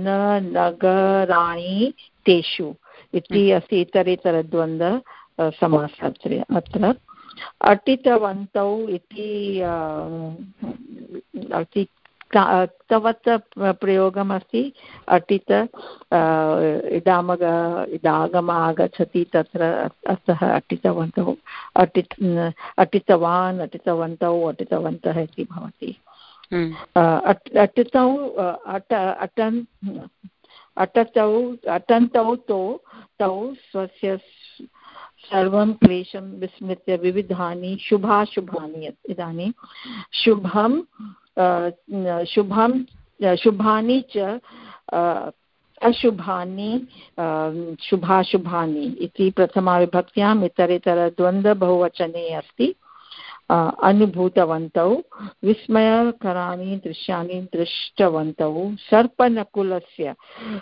तेषु इति हम्म। अस्ति इतरेतरद्वन्द्व समासः अत्र अटितवन्तौ इति तवत् प्रयोगमस्ति अटित इडामग इडागम आगच्छति तत्र अतः अटितवन्तौ अटित् अटितवान् अटितवन्तौ अटितवन्तः इति भवति हम्म। अटितौ अट अटन् अटतौ अटन्तौ तौ तौ स्वस्य सर्वं क्लेशं विस्मृत्य विविधानि शुभाशुभानि इदानीं शुभं शुभं शुभानि च अशुभानि शुभाशुभानि इति प्रथमाविभक्त्याम् इतरेतरद्वन्द्वबहुवचने अस्ति। अनुभूतवन्तौ विस्मयकराणि दृश्यानि दृष्टवन्तौ सर्पनकुलस्य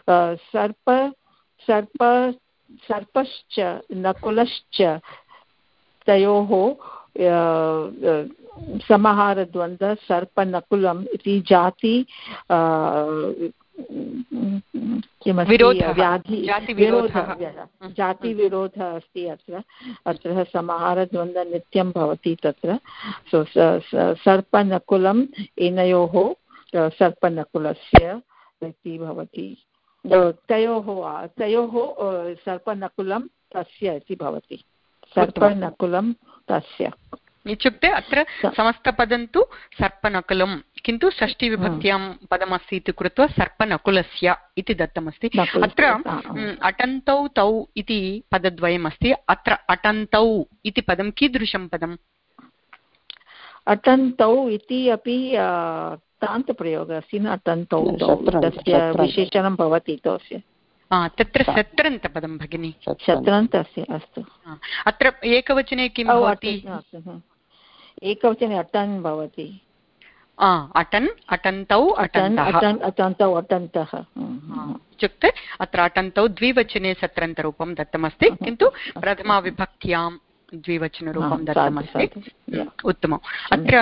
सर्प सर्प सर्पश्च नकुलश्च तयोः समाहारद्वन्द्व सर्पनकुलम् इति जाति जातिविरोधः। अस्ति अत्र। अत्र समाहारद्वन्द्व नित्यं भवति तत्र। सो सर्पनकुलम् एनयोः सर्पनकुलस्य इति भवति। तयोः तयोः सर्पनकुलं तस्य इति भवति। सर्पनकुलं तस्य। इत्युक्ते अत्र समस्तपदं तु सर्पनकुलं किन्तु षष्टिविभक्त्यां पदमस्ति इति कृत्वा सर्पनकुलस्य इति दत्तमस्ति। अत्र अटन्तौ तौ इति पदद्वयमस्ति। अत्र अटन्तौ इति पदं कीदृशं पदम्? अटन्तौ इति अपि तान्तप्रयोगः अस्ति न? अटन्तौ तस्य विशेषणं भवति तस्य तत्र शत्रन्तपदं भगिनि। शत्रन्त अस्ति अस्तु। अत्र एकवचने किं भवति? एकवचने अटन् भवति। अटन् अटन्तौ अटन्तः। अटन्तौ अटन्तः। इत्युक्ते अत्र अटन्तौ द्विवचने सत्रन्तरूपं दत्तमस्ति किन्तु प्रथमाविभक्त्यां द्विवचनरूपं दत्तमस्ति। उत्तमम्। अत्र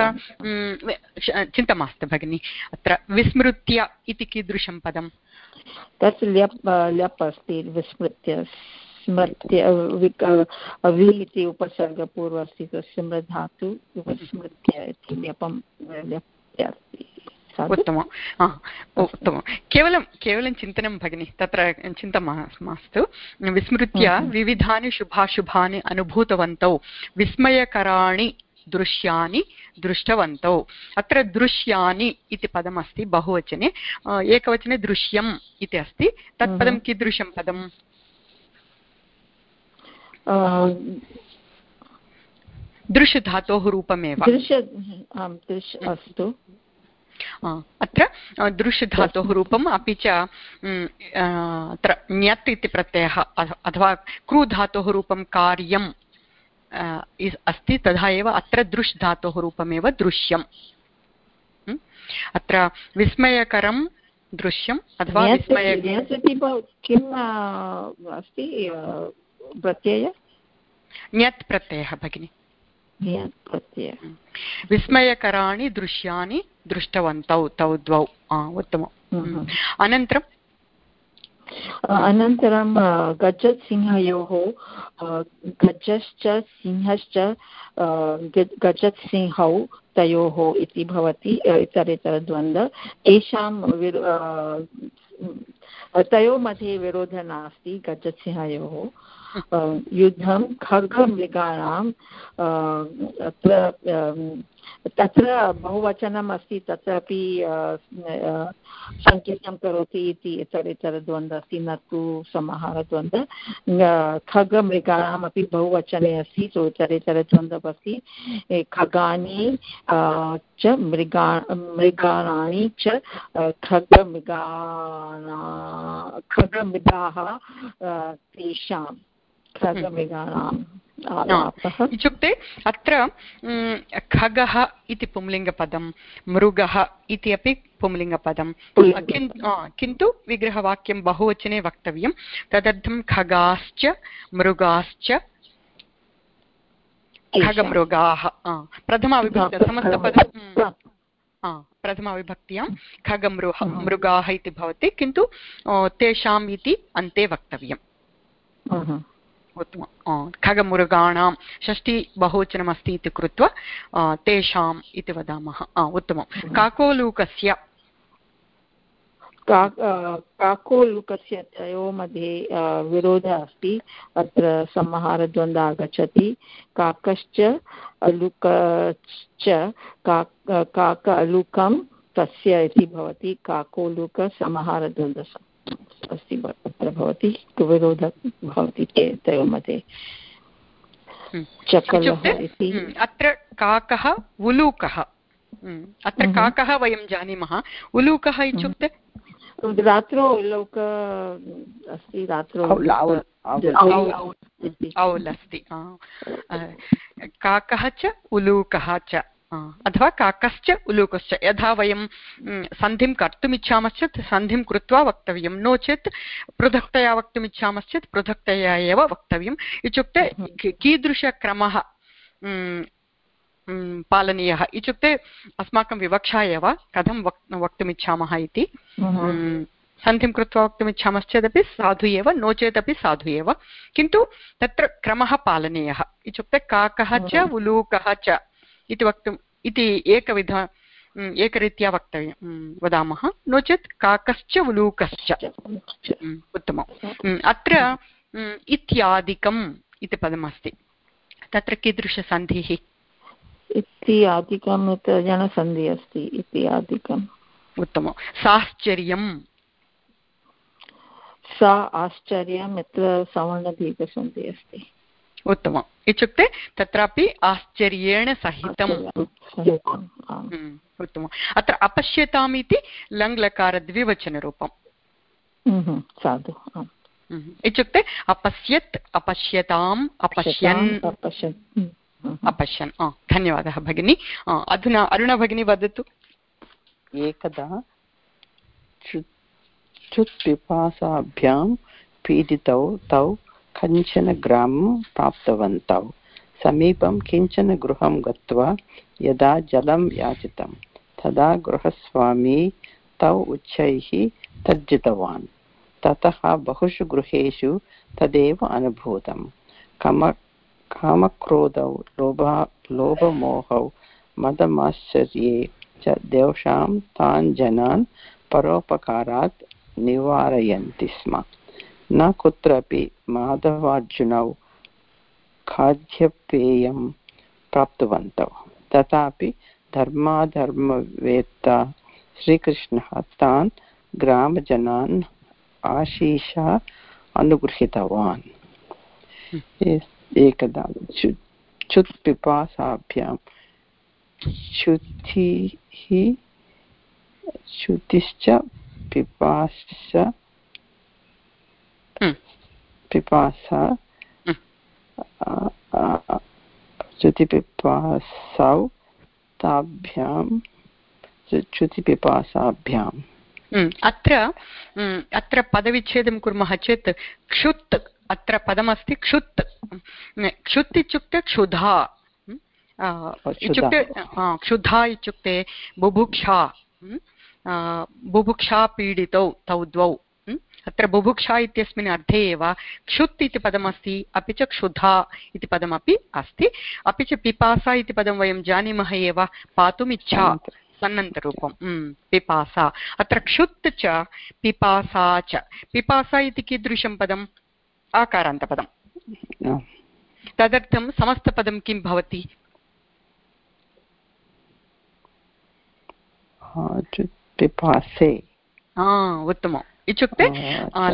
चिन्ता मास्तु भगिनि। अत्र विस्मृत्य इति कीदृशं पदं तत् ल्यप् ल्यप् अस्ति विस्मृत्य। स्मृत्य वि इति उपसर्गपूर्व अस्ति तस्य मृधातु विस्मृत्य इति ल्यपं ल्यप्य अस्ति उत्तमम् उत्तमं। केवलं केवलं चिन्तनं भगिनि तत्र चिन्ता मास्तु। विस्मृत्य विविधानि शुभाशुभानि अनुभूतवन्तौ विस्मयकराणि दृश्यानि दृष्टवन्तौ। अत्र दृश्यानि इति पदमस्ति बहुवचने। एकवचने दृश्यम् इति अस्ति। तत् पदं कीदृशं पदम्? दृश्यधातोः रूपमेव। अस्तु। अत्र दृश्यधातोः रूपम् अपि च अत्र ण्यत् इति प्रत्ययः अथवा क्रूधातोः रूपं कार्यम् अस्ति तथा एव अत्र दृश् धातोः रूपमेव दृश्यम्। अत्र विस्मयकरं दृश्यम् अथवा विस्मय किम् अस्ति? प्रत्यय? ण्यत् प्रत्ययः भगिनि प्रत्यय विस्मयकराणि दृश्यानि दृष्टवन्तौ तौ द्वौ। उत्तमम्। अनन्तरं अनन्तरं गजत् सिंहयोः गजश्च सिंहश्च गजत् सिंहौ तयोः इति भवति इतरेतरद्वन्द्व। तेषां तयोः मध्ये विरोधः नास्ति गजत् सिंहयोः युद्धं खड्गमृगाणां अत्र तत्र बहुवचनम् अस्ति, तत्रापि सङ्केतं करोति इति इतरेतरद्वन्द्वः अस्ति न तु समाहारद्वन्द्व। खगमृगाणामपि बहुवचने अस्ति सो इतरेतरद्वन्द्वः अस्ति खगानि च मृगा, मृगाणानि च खगमृगाणा खगमृगाः तेषां खगमृगाणाम् इत्युक्ते अत्र खगः इति पुंलिङ्गपदं मृगः इति अपि पुंलिङ्गपदं। किन्तु विग्रहवाक्यं बहुवचने वक्तव्यं। तदर्थं खगाश्च मृगाश्च खगमृगाः प्रथमाविभक्ति समस्तपदं प्रथमाविभक्त्यां खगमृह मृगाः इति भवति किन्तु तेषाम् इति अन्ते वक्तव्यम्। उत्तमं खगमृगाणां षष्ठी बहुवचनमस्ति इति कृत्वा तेषाम् इति वदामः. उत्तमं काकोलूकस्य काकोलुकस्य तयोः मध्ये विरोधः अस्ति. अत्र समाहारद्वन्द्वः आगच्छति. काकश्च अलुकश्च काक अलुकं तस्य इति भवति. काकोलुकसमाहारद्वन्द्वः अस्ति अत्र भवति विरोधः भवति तयोः मध्ये चकलः इति। अत्र काकः उलूकः। अत्र काकः वयं जानीमः। उलूकः इत्युक्ते? रात्रौ उलूक अस्ति रात्रौ औल् अस्ति काकः च उलूकः च। अथवा काकश्च उलूकश्च यथा वयं सन्धिं कर्तुमिच्छामश्चेत् सन्धिं कृत्वा वक्तव्यं नो चेत् पृथक्तया वक्तुमिच्छामश्चेत् पृथक्तया एव वक्तव्यम् इत्युक्ते कीदृशक्रमः पालनीयः इत्युक्ते अस्माकं विवक्षा एव कथं वक् वक्तुमिच्छामः इति सन्धिं कृत्वा वक्तुमिच्छामश्चेदपि साधु एव नो चेदपि साधु एव किन्तु तत्र क्रमः पालनीयः इत्युक्ते काकः च उलूकः च इति वक्तुम् इति एकविध एकरीत्या वक्तव्यं वदामः। नो चेत् काकश्च उलूकश्च उत्तमम्। अत्र इत्यादिकम् इति पदमस्ति। तत्र कीदृशसन्धिः? इत्यादिकम् जनसन्धिः अस्ति इत्यादिकम्। उत्तमं साश्चर्यं सा आश्चर्यम् यत्र सवर्णदीर्घसन्धिः अस्ति। उत्तमम्। इत्युक्ते तत्रापि आश्चर्येण सहितम्। उत्तमम्। अत्र अपश्यताम् इति लङ्लकारद्विवचनरूपम् साधु इत्युक्ते अपश्यत् अपश्यताम् अपश्यन्। अपश्यन्। धन्यवादः भगिनी। अधुना अरुणा भगिनी वदतु। एकदा चुत्पिपासाभ्यां पीडितौ तौ कञ्चन ग्रामं प्राप्तवन्तौ। समीपं किंचन गृहं गत्वा यदा जलं याचितं तदा गृहस्वामी तौ उच्चैः तर्जितवान्। ततः बहुषु गृहेषु तदेव अनुभूतं कम कामक्रोधौ, लोभा लोभमोहौ, मदमाश्चर्ये च देवशां तान् जनान् परोपकारात् निवारयन्ति स्म। न कुत्रापि माधवार्जुनौ खाद्यपेयं प्राप्तवन्तौ। तथापि धर्माधर्मवेत्ता श्रीकृष्णः तान् ग्रामजनान् आशीषा अनुगृहीतवान्। एकदा चुत्पिपासाभ्यां शुद्धिः शुद्धिश्च पिपाश्च पिपासा च्युतिपिपासौ ताभ्यां च्युतिपिपासाभ्याम् अत्र अत्र पदविच्छेदं कुर्मः चेत् क्षुत् अत्र पदमस्ति क्षुत्। क्षुत् इत्युक्ते क्षुधा। इत्युक्ते क्षुधा इत्युक्ते बुभुक्षा। बुभुक्षा पीडितौ तौ द्वौ। अत्र बुभुक्षा इत्यस्मिन् अर्थे एव क्षुत् इति पदमस्ति अपि च क्षुधा इति पदमपि अस्ति। अपि च पिपासा इति पदं वयं जानीमः एव पातुम् इच्छा सन्नन्तरूपं पिपासा। अत्र क्षुत् च पिपासा च। पिपासा इति कीदृशं पदम्? आकारान्तपदं तदर्थं समस्तपदं किं भवति? पिपासे। उत्तमम्। इत्युक्ते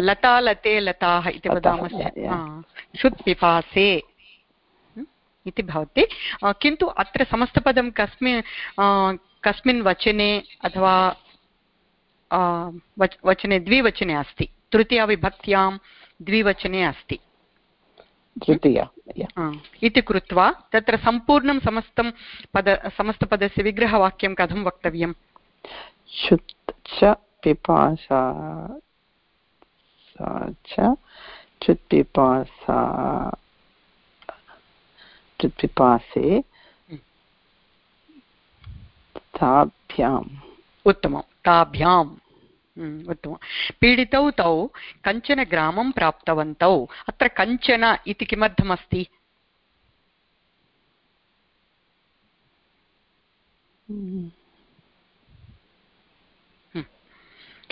लता लते लताः इति वदामश्चेत् शुत् पिपासे इति भवति। किन्तु अत्र समस्तपदं कस्मिन् कस्मिन् वचने अथवा वचने द्विवचने अस्ति। तृतीयाविभक्त्यां द्विवचने अस्ति। तृतीया इति कृत्वा तत्र सम्पूर्णं समस्तं पद समस्तपदस्य विग्रहवाक्यं कथं वक्तव्यम्? पिपासा च चुत्पिपासा चुत्पिपासे ताभ्याम्। उत्तमं ताभ्याम्। उत्तमं। पीडितौ तौ कञ्चन ग्रामं प्राप्तवन्तौ। अत्र कञ्चन इति किमर्थमस्ति?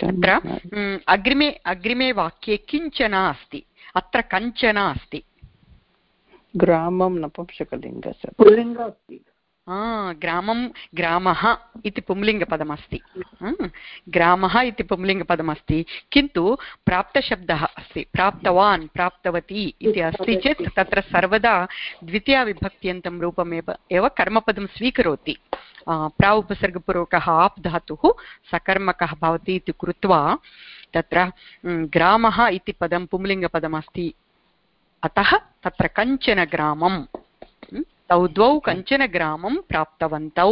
अत्र अग्रिमे अग्रिमे वाक्ये किंचन अस्ति। अत्र कञ्चन अस्ति। ग्रामं नपुंसकलिङ्गस्य। पुल्लिङ्ग अस्ति ग्रामं, ग्रामः इति पुंलिङ्गपदमस्ति. ग्रामः इति पुंलिङ्गपदमस्ति. किन्तु प्राप्तशब्दः अस्ति. प्राप्तवान्, प्राप्तवती इति अस्ति चेत् तत्र सर्वदा द्वितीयाविभक्त्यन्तं रूपमेव, एव कर्मपदं स्वीकरोति. प्रा आप् धातुः सकर्मकः भवति इति कृत्वा तत्र ग्रामः इति पदं पुंलिङ्गपदमस्ति. अतः तत्र कञ्चन ग्रामं तौ द्वौ कञ्चन ग्रामं प्राप्तवन्तौ।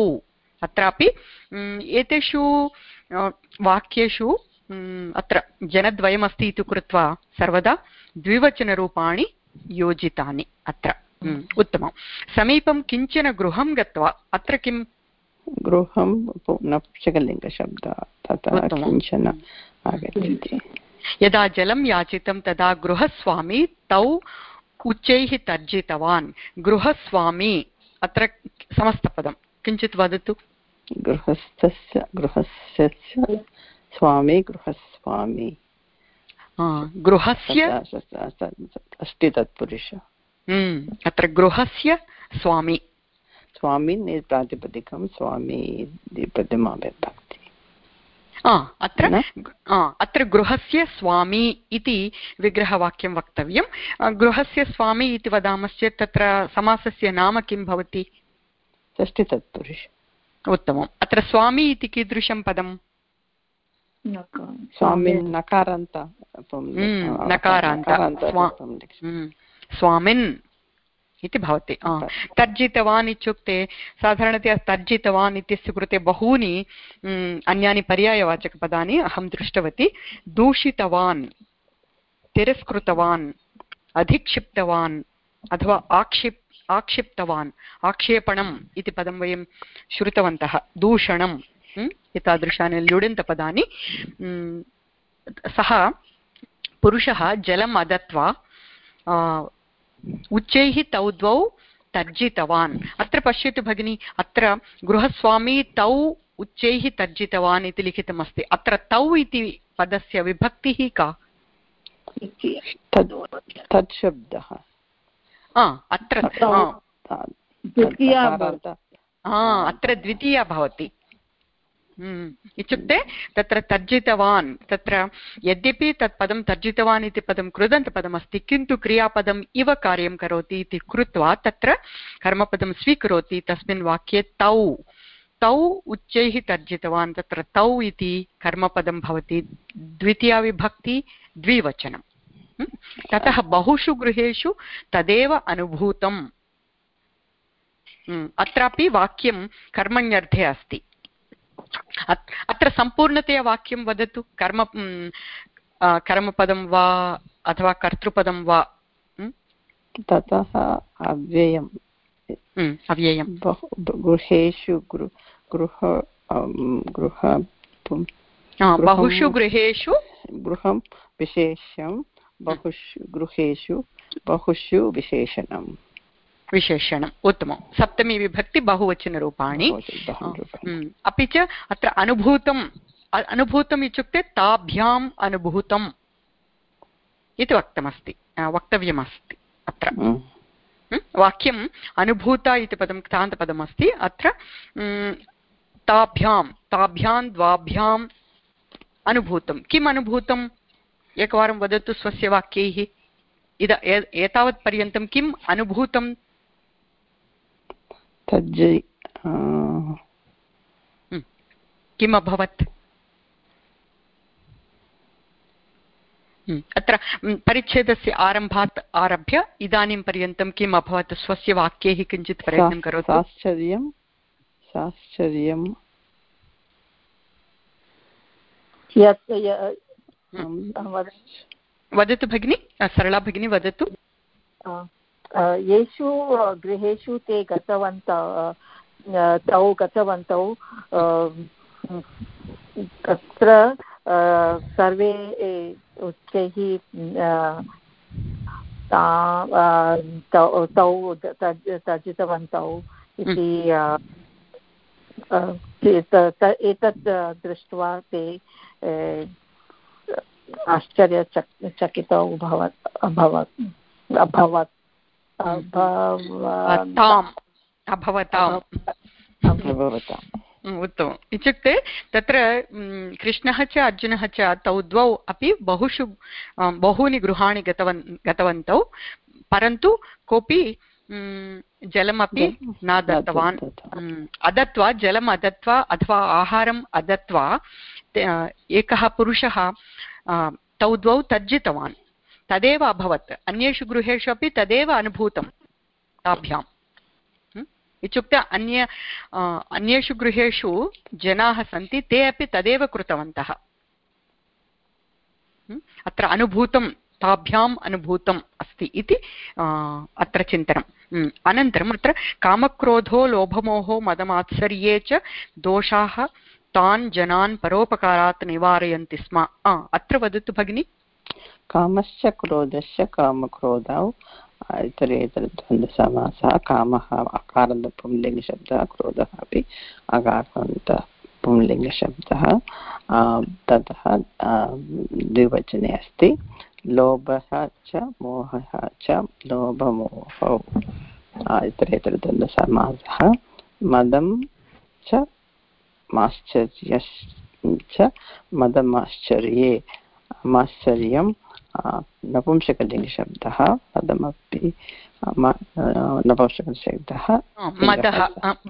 अत्रापि एतेषु वाक्येषु अत्र जनद्वयमस्ति इति कृत्वा सर्वदा द्विवचनरूपाणि योजितानि अत्र। उत्तमं। समीपं किंचन गृहं गत्वा अत्र किं गृहं नपुंसकलिङ्गशब्दः तथा किंचन आगच्छति। यदा जलं याचितं तदा गृहस्वामी तौ उच्चैः तर्जितवान्। गृहस्वामी अत्र समस्तपदं। किञ्चित् वदतु। गृहस्थस्य गृहस्य स्वामी गृहस्वामी। गृहस्य? अस्ति तत्पुरुष। अत्र गृहस्य स्वामी। स्वामिन् प्रातिपदिकं स्वामी प्रथमा विभक्ति अत्र अत्र गृहस्य स्वामी इति विग्रहवाक्यं वक्तव्यं गृहस्य स्वामी इति वदामश्चेत् तत्र समासस्य नाम किं भवति? षष्टितत्पुरुष उत्तमम्. अत्र स्वामी इति कीदृशं पदम्? स्वामिन् नकारान्त। नकारान्त स्वामिन्। इति भवति। तर्जितवान् इत्युक्ते साधारणतया तर्जितवान् इत्यस्य कृते बहूनि अन्यानि पर्यायवाचकपदानि अहं दृष्टवती। दूषितवान् तिरस्कृतवान् अधिक्षिप्तवान् अथवा आक्षिप् आक्षिप्तवान् आक्षेपणम् इति पदं वयं श्रुतवन्तः। दूषणं एतादृशानि ल्युडन्तपदानि। सः पुरुषः जलम् अदत्वा उच्चैः तौ द्वौ तर्जितवान्। अत्र पश्यतु भगिनि अत्र गृहस्वामी तौ उच्चैः तर्जितवान् इति लिखितमस्ति। अत्र तौ इति पदस्य विभक्तिः का? तत् शब्दः अत्र अत्र द्वितीया भवति। इत्युक्ते तत्र तर्जितवान्, तत्र यद्यपि तत् पदं तर्जितवान् इति पदं कृदन्तपदमस्ति किन्तु क्रियापदम् इव कार्यं करोति इति कृत्वा तत्र कर्मपदं स्वीकरोति तस्मिन् वाक्ये तौ। तौ उच्चैः तर्जितवान्, तत्र तौ इति कर्मपदं भवति द्वितीया विभक्ति द्विवचनं। हम्म। ततः बहुषु गृहेषु तदेव अनुभूतम्। हम्म। अत्रापि वाक्यं कर्मण्यर्थे अस्ति। अत्र सम्पूर्णतया वाक्यं वदतु कर्म कर्मपदं वा अथवा कर्तृपदं वा? ततः अव्ययम्। अव्ययं गृहेषु गृह गृह बहुषु गृहेषु? गृहं विशेषं बहुषु गृहेषु बहुषु विशेषणम्। विशेषणम् उत्तमं सप्तमी विभक्ति बहुवचनरूपाणि। हम्म। अपि च अत्र अनुभूतम् अनुभूतम् इत्युक्ते ताभ्याम् अनुभूतम् इति वक्तमस्ति वक्तव्यमस्ति अत्र। हम्म। वाक्यम् अनुभूता इति पदं क्तान्तपदमस्ति। अत्र ताभ्यां ताभ्यां द्वाभ्याम् अनुभूतं किम् अनुभूतम्? एकवारं वदतु स्वस्य वाक्यैः। इद एतावत्पर्यन्तं किम् अनुभूतं तज्जि किम् अभवत्? अत्र परिच्छेदस्य आरम्भात् आरभ्य इदानीं पर्यन्तं किम् अभवत्? स्वस्य वाक्यैः किञ्चित् प्रयत्नं करोतु। साश्चर्यं साश्चर्यं वदतु। भगिनि सरला भगिनी वदतु। येषु गृहेषु ते गतवन्तौ तौ गतवन्तौ तत्र सर्वे उच्चैः तौ तर्जितवन्तौ इति एतत् दृष्ट्वा ते आश्चर्यचकितौ भवत् अभवत् अभवत्। अभवताम्। उत्तमम्। इत्युक्ते तत्र कृष्णः च अर्जुनः च तौ द्वौ अपि बहुषु बहूनि गृहाणि गतवन् गतवन्तौ। परन्तु कोऽपि जलमपि न दत्तवान्। अदत्वा जलम् अदत्वा अथवा आहारम् अदत्वा एकः पुरुषः तौ द्वौ तर्जितवान्। तदेव अभवत्। अन्येषु गृहेषु अपि तदेव अनुभूतं ताभ्याम्। इत्युक्ते अन्य अन्येषु गृहेषु जनाः सन्ति, ते अपि तदेव कृतवन्तः। अत्र अनुभूतं, ताभ्याम् अनुभूतम् अस्ति इति अत्र चिन्तनम्। अनन्तरम् अत्र कामक्रोधो, लोभमोहो, मदमात्सर्ये च दोषाः तान् जनान् परोपकारात् निवारयन्ति स्म। अत्र वदतु भगिनि। कामश्च क्रोधश्च कामक्रोधौ इतरेतरद्वन्द्वसमासः कामः अकारान्त पुंलिङ्गशब्दः क्रोधः अपि अकारान्त ततः द्विवचने अस्ति, लोभः च मोहः च लोभमोहौ। इतरेतरद्वन्द्वसमासः मदं च माश्चर्यश्च मदमाश्चर्ये, माश्चर्यं नपुंसकलिङ्गशब्दः पदमपि नपुंसकशब्दः मदः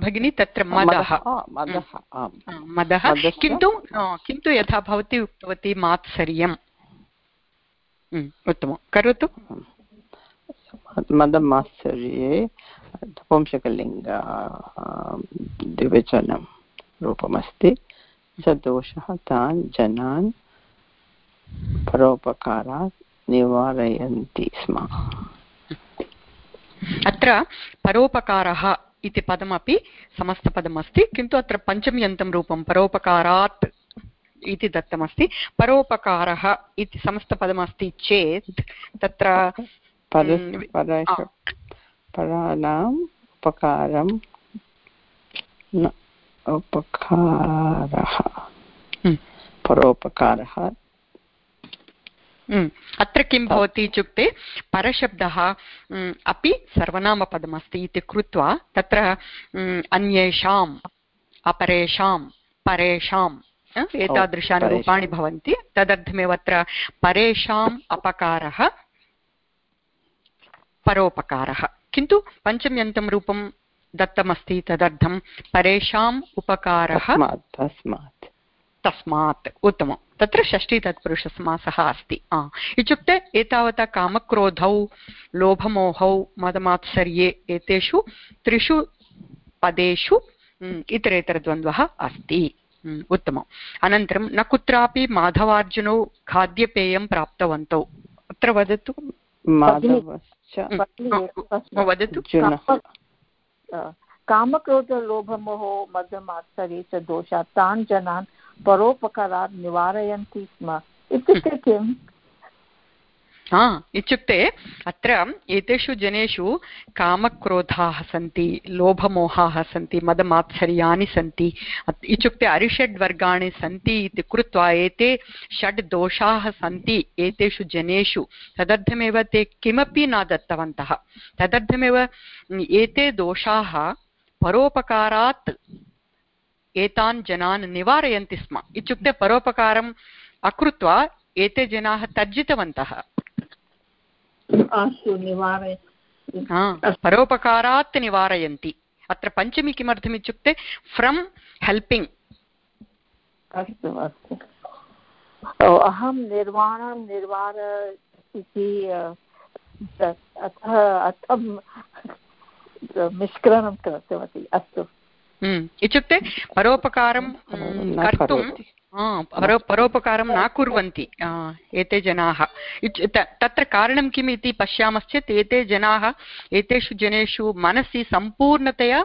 भगिनि तत्र मदः। मदः मदः किन्तु किन्तु यथा भवती उक्तवती मात्सर्यम् उत्तमं। करोतु। मदमात्सर्ये नपुंसकलिङ्ग द्विवचनं रूपमस्ति। स दोषः तान् जनान् परोपकारात् निवारयन्ति स्म। अत्र परोपकारः इति पदमपि समस्तपदमस्ति किन्तु अत्र पञ्चम्यन्तं रूपं परोपकारात् इति दत्तमस्ति। परोपकारः इति समस्तपदमस्ति चेत् तत्र पराणाम् उपकारं उपकारः। परोपकारः अत्र किं भवति इत्युक्ते परशब्दः अपि सर्वनामपदमस्ति इति कृत्वा तत्र अन्येषाम् अपरेषां परेषाम् एतादृशानि रूपाणि भवन्ति। तदर्थमेव अत्र परेषाम् अपकारः परोपकारः। किन्तु पञ्चम्यन्तं रूपं दत्तमस्ति तदर्थं परेषाम् उपकारः तस्मात् तस्मात्। उत्तमं तत्र षष्ठी तत्पुरुषसमासः अस्ति। इत्युक्ते एतावता कामक्रोधौ लोभमोहौ मदमात्सर्ये एतेषु त्रिषु पदेषु इतरेतरद्वन्द्वः अस्ति। उत्तमम्। अनन्तरं न कुत्रापि माधवार्जुनौ खाद्यपेयं प्राप्तवन्तौ। अत्र वदतु। वदतु। कामक्रोधलोभमोहो मदमात्सर्ये च दोषात् तान् जनान् परोपकारात् निवारयन्ति स्म। इत्युक्ते किम्? हा इत्युक्ते अत्र एतेषु जनेषु कामक्रोधाः सन्ति लोभमोहाः सन्ति मदमात्सर्यानि सन्ति। इत्युक्ते अरिषड्वर्गाणि सन्ति इति कृत्वा एते षड् दोषाः सन्ति एतेषु जनेषु। तदर्थमेव ते किमपि न दत्तवन्तः। तदर्थमेव एते दोषाः परोपकारात् एतान् जनान् निवारयन्ति स्म। इत्युक्ते परोपकारम् अकृत्वा एते जनाः तर्जितवन्तः। परोपकारात् निवारयन्ति। अत्र पञ्चमी किमर्थम् इत्युक्ते फ्रम् हेल्पिङ्ग्। अस्तु अस्तु। अहं निर्वाणं निर्वार इति अतः अथं मिश्रणं कृतवती। अस्तु। इत्युक्ते परोपकारं कर्तुं परोपकारं न कुर्वन्ति एते जनाः तत्र कारणं किम् इति पश्यामश्चेत् एते जनाः एतेषु जनेषु मनसि सम्पूर्णतया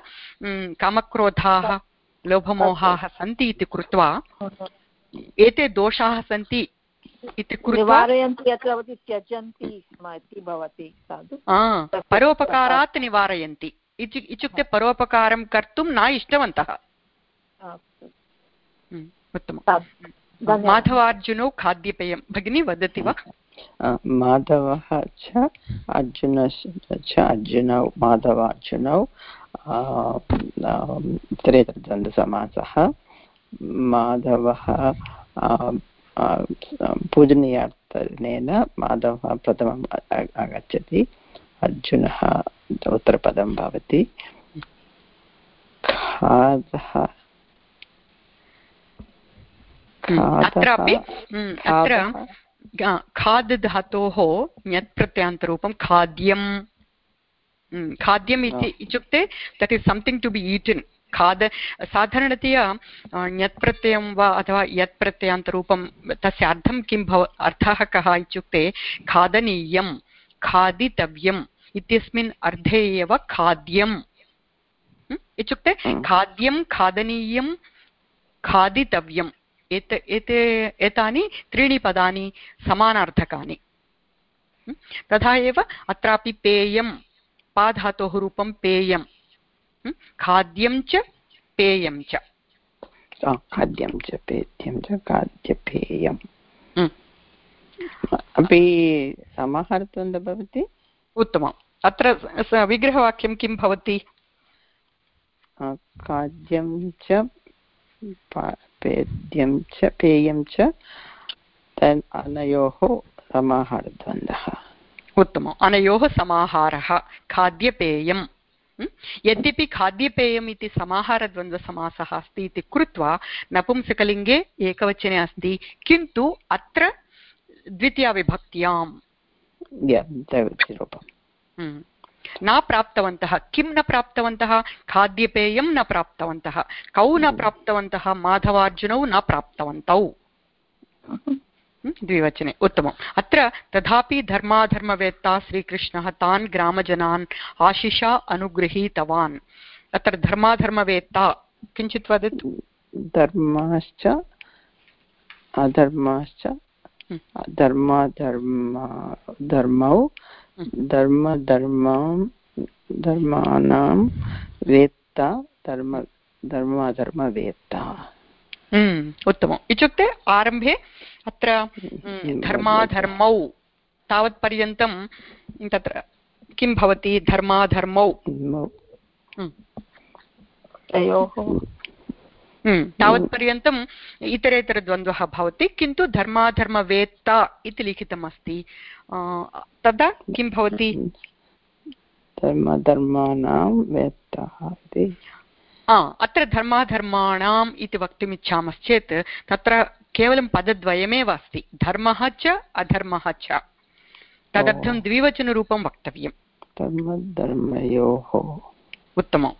कामक्रोधाः लोभमोहाः सन्ति इति कृत्वा एते दोषाः सन्ति इति परोपकारात् निवारयन्ति इत्युक्ते परोपकारं कर्तुं न इष्टवन्तः। उत्तमं माधवार्जुनौ खाद्यपेयं। भगिनी वदति वा? माधवः च अर्जुनस्य च अर्जुनौ माधवार्जुनौ त्रेतद्वन्द्वसमासः। माधवः पूजनीयार्थनेन माधवः प्रथमम् आगच्छति। अर्जुनः उत्तरपदं भवति। खादः। अत्रापि अत्र खाद्। धातोः ञत् प्रत्ययान्तरूपं खाद्यं खाद्यम् इति इत्युक्ते that is something to be eaten खाद साधारणतया ञत् प्रत्ययं वा अथवा यत् प्रत्ययान्तरूपं तस्य अर्थं किं भव अर्थः कः इत्युक्ते खादनीयं खादितव्यम् इत्यस्मिन् अर्थे एव खाद्यम्। इत्युक्ते खाद्यं खादनीयं खादितव्यम्। एत एते एतानि त्रीणि पदानि समानार्थकानि। तथा एव अत्रापि पेयं पाधातोः रूपं पेयं खाद्यं च पेयं च। खाद्यं च पेयं च खाद्यपेयम्। अपि समाहर्तुं भवति? उत्तमम्. अत्र विग्रहवाक्यं किं भवति? खाद्यं च पेद्यं च पेयं च अनयोः समाहारद्वन्द्वः. उत्तमम्. अनयोः समाहारः. खाद्यपेयं यद्यपि खाद्यपेयम् इति समाहारद्वन्द्वसमासः अस्ति इति कृत्वा नपुंसकलिङ्गे एकवचने अस्ति किन्तु अत्र द्वितीयाविभक्त्याम्। हम्म। न प्राप्तवन्तः। किं न प्राप्तवन्तः? खाद्यपेयं न प्राप्तवन्तः। कौ न प्राप्तवन्तः? माधवार्जुनौ न प्राप्तवन्तौ। हम्म, द्विवचने उत्तमम्। अत्र तथापि धर्माधर्मवेत्ता श्रीकृष्णः तान् ग्रामजनान् आशिषा अनुगृहीतवान्। अत्र धर्माधर्मवेत्ता किञ्चित् वदतु? धर्माश्च अधर्माश्च। धर्माधर्म धर्मौ हम्म। धर्मधर्मां धर्माणां वेत्ता धर्म धर्माधर्मवेत्ता हम्म, उत्तमम्। इत्युक्ते आरम्भे अत्र हम्म, धर्माधर्मौ तावत्पर्यन्तं तत्र किं भवति? धर्माधर्मौ। हम्म, तयोः तावत्पर्यन्तम् इतरेतरद्वन्द्वः भवति किन्तु धर्माधर्मवेत्ता इति लिखितमस्ति. अ, तदा किं भवति? धर्मधर्माणां वेत्तः इति. अत्र धर्माधर्माणाम् इति वक्तुमिच्छामश्चेत् तत्र केवलं पदद्वयमेव अस्ति. धर्मः च अधर्मः च. तदर्थं द्विवचनरूपं वक्तव्यम्. धर्मधर्मयोः. उत्तमं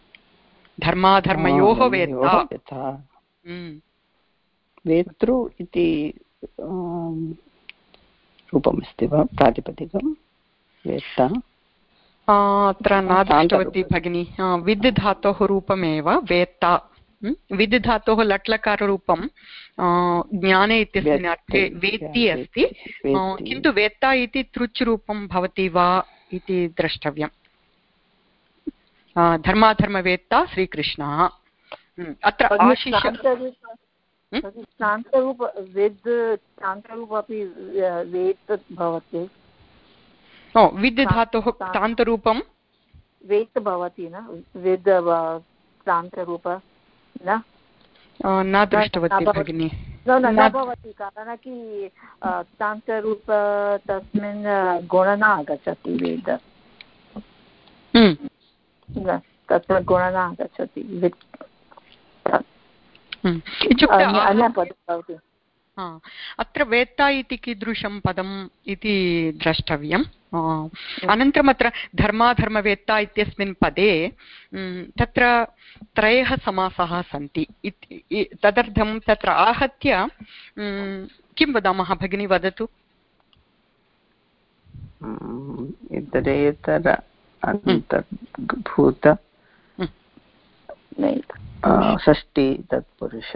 धर्माधर्मयोः वेत्ता। वेत्ता। हम्म, वेतृ इति रूपमस्ति वा? प्रातिपदिकं? वेत्ता? अत्र न दृष्टवती भगिनी। विद् धातोः रूपमेव वेत्ता। हम्म, विद् धातोः लट्लकाररूपं ज्ञाने इत्यस्मिन् अर्थे वेत्ति अस्ति। किन्तु वेत्ता इति तृच् रूपं भवति वा इति द्रष्टव्यम्। धर्माधर्मवेत्ता श्रीकृष्णः। हम्म, अत्र आशिष शान्तरूप हं? शान्तरूप अपि वेत् भवति। ओ विद् धातोः ता- तान्तरूपं वेत् भवति न? वेद् व- न? न दृष्टवती। भगिनी। न भवति कारणं कि अ, तस्मिन् गुण न आगच्छति वेद। हम्म, तत्र गुण न आगच्छति हम्म। इत्युक्ते अन्यपदं भवति अत्र वेत्ता इति कीदृशं पदम् इति द्रष्टव्यम्. अनन्तरम् अत्र धर्माधर्मवेत्ता इत्यस्मिन् पदे म्, तत्र त्रयः समासाः सन्ति. इति- तदर्थं तत्र आहत्य किं वदामः भगिनी वदतु? अन्तर्भूत षष्टि तत्पुरुष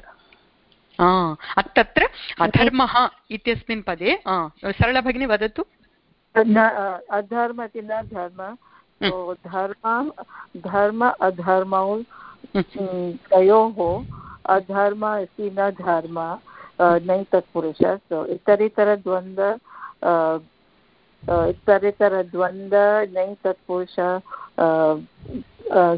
तत्र अधर्मः इत्यस्मिन् पदे सरलभगिनी वदतु। न अधर्म इति न धर्म। तो धर्म धर्म अधर्मौ हम्म, तयोः अधर्म इति न धर्म अ, नै तत्पुरुष इतरेतरद्वन्द्व इतरेतरद्वन्द्व नै तत्पुरुष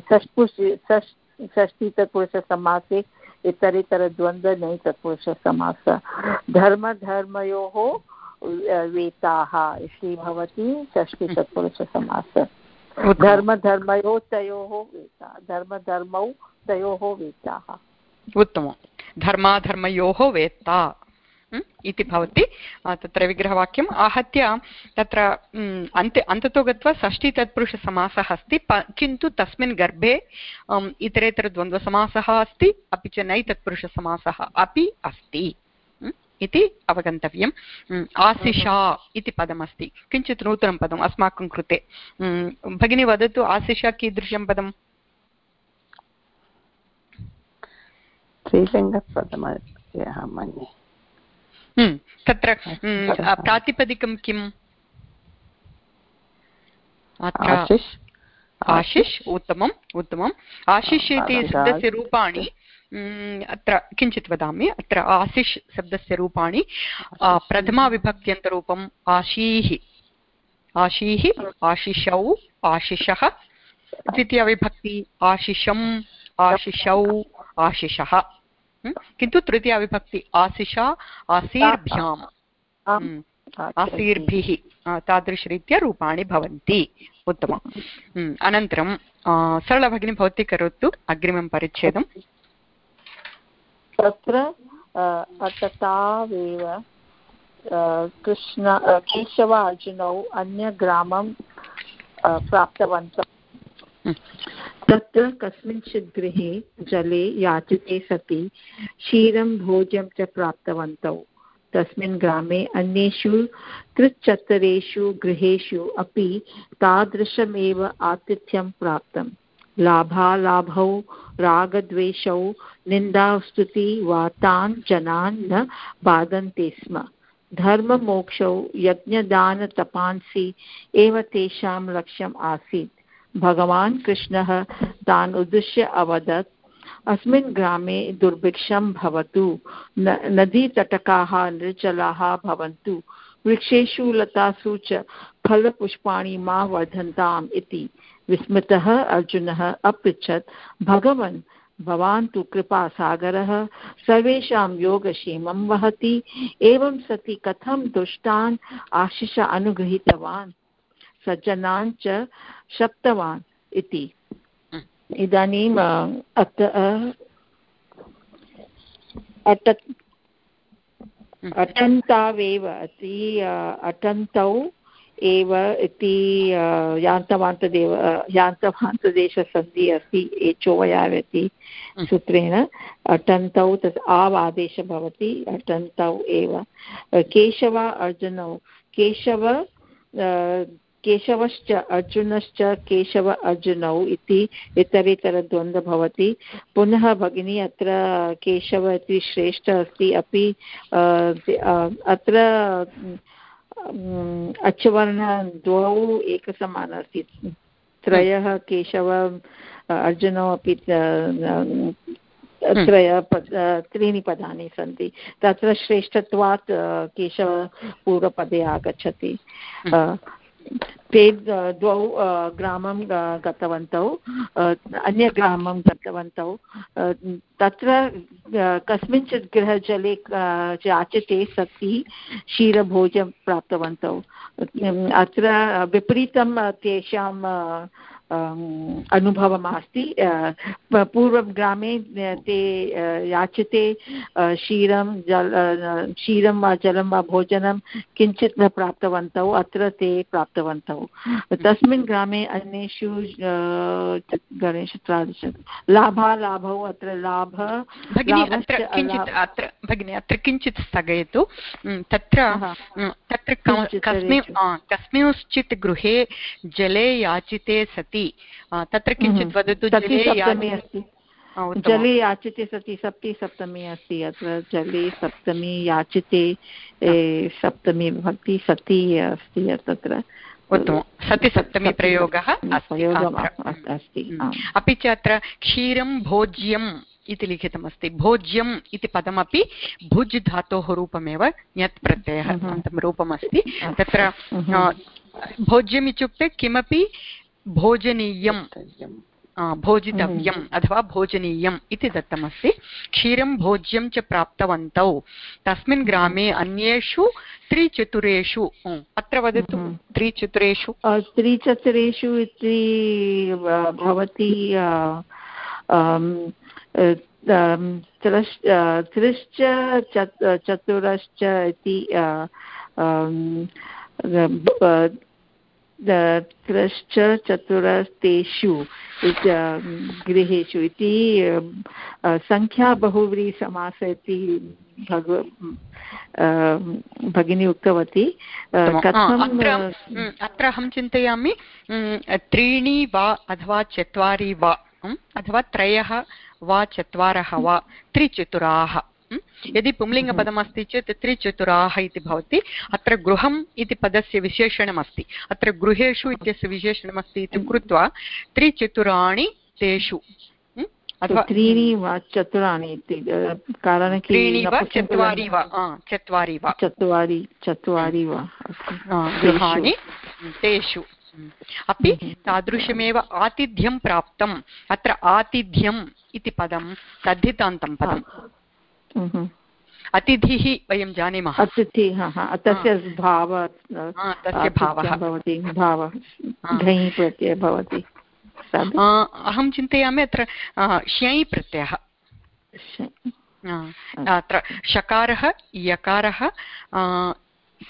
षष्पुरुष षष् षष्टि तत्पुरुषसमासे इतरेतरद्वन्द्व नै तत्पुरुषसमास धर्मधर्मयोः वेताः इति भवति षष्टि तत्पुरुषसमास धर्मधर्मयोः तयोः वेता धर्मधर्मौ तयोः वेताः। उत्तमं धर्माधर्मयोः वेत्ता। इति भवति तत्र विग्रहवाक्यम्, आहत्य तत्र अन्ते, अन्ततो गत्वा षष्टितत्पुरुषसमासः अस्ति, प, किन्तु तस्मिन् गर्भे इतरेतरद्वन्द्वसमासः अस्ति, अपि च नैतत्पुरुषसमासः अपि अस्ति इति अवगन्तव्यम् आशिषा इति पदमस्ति, किञ्चित् नूतनं पदम् अस्माकं कृते भगिनी वदतु, आशिषा कीदृशं पदम्? स्त्रीलिङ्गपदमस्ति अहं मन्ये। तत्र हम्म। प्रातिपदिकं किम्? अत्र आशिष्। आशिष् उत्तमम् उत्तमम्। आशिष् इति शब्दस्य रूपाणि हम्म, अत्र किञ्चित् वदामि अत्र आशिष् शब्दस्य रूपाणि प्रथमाविभक्त्यन्तरूपम् आशीः। आशीः आशिषौ आशिषः। द्वितीयविभक्ति आशिषम् आशिषौ आशिषः। हम्म, किन्तु तृतीयाविभक्ति आशिषा आसीर्भ्याम्। हम्म, आसीर्भिः तादृशरीत्या रूपाणि भवन्ति उत्तमम्। हम्म, अनन्तरं सरलभगिनी भवती करोतु अग्रिमं परिच्छेदं तत्र अततावेव कृष्ण केशव अर्जुनौ अन्यग्रामं प्राप्तवन्तौ। तत्र कस्मिंश्चित् गृहे जले याचिते सति। क्षीरं भोज्यं च प्राप्तवन्तौ। तस्मिन् ग्रामे अन्येषु त्रिचत्वरेषु गृहेषु अपि तादृशमेव आतिथ्यं प्राप्तम् लाभालाभौ, रागद्वेषौ, निन्दास्तुति वा तान् जनान् न बाधन्ते स्म। धर्ममोक्षौ, यज्ञदानतपांसि एव तेषां लक्ष्यम् आसीत्। भगवान् कृष्णः तान् उद्दिश्य अवदत्, अस्मिन् ग्रामे दुर्भिक्षं भवतु, न, नदीतटकाः निर्जलाः भवन्तु, वृक्षेषु लतासु च फलपुष्पाणि मा वर्धन्ताम् इति। विस्मितः अर्जुनः अपृच्छत्, भगवन्, भवान् तु कृपासागरः, सर्वेषां योगक्षेमं वहति, एवं सति कथं दुष्टान् आशिष अनुगृहीतवान्। सज्जनान् च शप्तवान् इति। इदानीम् अत अटन्तावेव इति अटन्तौ एव इति यान्तवान्तदेव यान्तवान्तदेशसन्धिः अस्ति एचोवयाव् इति सूत्रेण। अटन्तौ तत् आव् आदेशः भवति, अटन्तौ एव। केशव अर्जुनौ, केशव केशवश्च अर्जुनश्च केशव अर्जुनौ इति इतरेतरद्वन्द्वः भवति। पुनः भगिनी अत्र केशव इति श्रेष्ठ अस्ति। अपि अत्र अचवर्ण एकसमान अस्ति। त्रयः केशव अर्जुनौ अपि त्रय त्रीणि पदानि सन्ति। तत्र श्रेष्ठत्वात् केशव पूर्वपदे आगच्छति। ते द्वौ ग्रामं गतवन्तौ अन्यग्रामं गतवन्तौ तत्र कस्मिंश्चित् गृहजले याचते सति क्षीरभोजं प्राप्तवन्तौ। अत्र विपरीतं तेषां अनुभवम् अस्ति पूर्वं ग्रामे ते याचते क्षीरं जल क्षीरं वा जलं वा भोजनं किञ्चित् न प्राप्तवन्तौ अत्र ते प्राप्तवन्तौ। तस्मिन् ग्रामे अन्येषु गणेश लाभालाभौ अत्र लाभ अत्र भगिनि अत्र किञ्चित् स्थगयतु। तत्र तत्र कस्मिन् कस्मिंश्चित् गृहे जले याचिते सति। अस्ति तत्र किञ्चित् वदतु अस्ति। जले याचिते सति सप्ति सप्तमी अस्ति। अत्र जले सप्तमी याचिते सप्तमी भक्ति सति अस्ति तत्र। उत्तमं सति सप्तमी प्रयोगः अस्ति अपि च अत्र क्षीरं भोज्यम् इति लिखितमस्ति। भोज्यम् इति पदमपि भुज् धातोः रूपमेव यत् प्रत्ययः रूपमस्ति। तत्र भोज्यम् इत्युक्ते किमपि भोजनीयं भोजितव्यम् अथवा भोजनीयम् इति दत्तमस्ति। क्षीरं भोज्यं च प्राप्तवन्तौ। तस्मिन् ग्रामे अन्येषु त्रिचतुरेषु अत्र वदतु। त्रिचतुरेषु। त्रिचतुरेषु इति भवति त्रिश्च चतुरश्च इति त्रश्च चतुरस्तेषु गृहेषु इति सङ्ख्या बहुव्रीसमास इति भग भगिनी उक्तवती. अत्र अहं चिन्तयामि त्रीणि वा अथवा चत्वारि वा अथवा त्रयः वा चत्वारः वा त्रिचतुराः यदि पुंलिङ्गपदमस्ति चेत् त्रिचतुराः इति भवति अत्र गृहम् इति पदस्य विशेषणमस्ति। अत्र गृहेषु इत्यस्य विशेषणमस्ति इति कृत्वा त्रिचतुराणि तेषु। अथवा त्रीणि वा चतुराणि इति कारणं त्रीणि वा चत्वारि वा? चत्वारि वा। चत्वारि चत्वारि वा गृहाणि तेषु। अपि तादृशमेव आतिथ्यं प्राप्तम्। अत्र आतिथ्यम् इति पदं तद्धितान्तं पदम्। अतिथिः वयं जानीमः। अतिथिः तस्य भाव तस्य भावः। भवति भावः घञ् प्रत्ययः भवति अहं चिन्तयामि अत्र श्यै प्रत्ययः। अत्र शकारः यकारः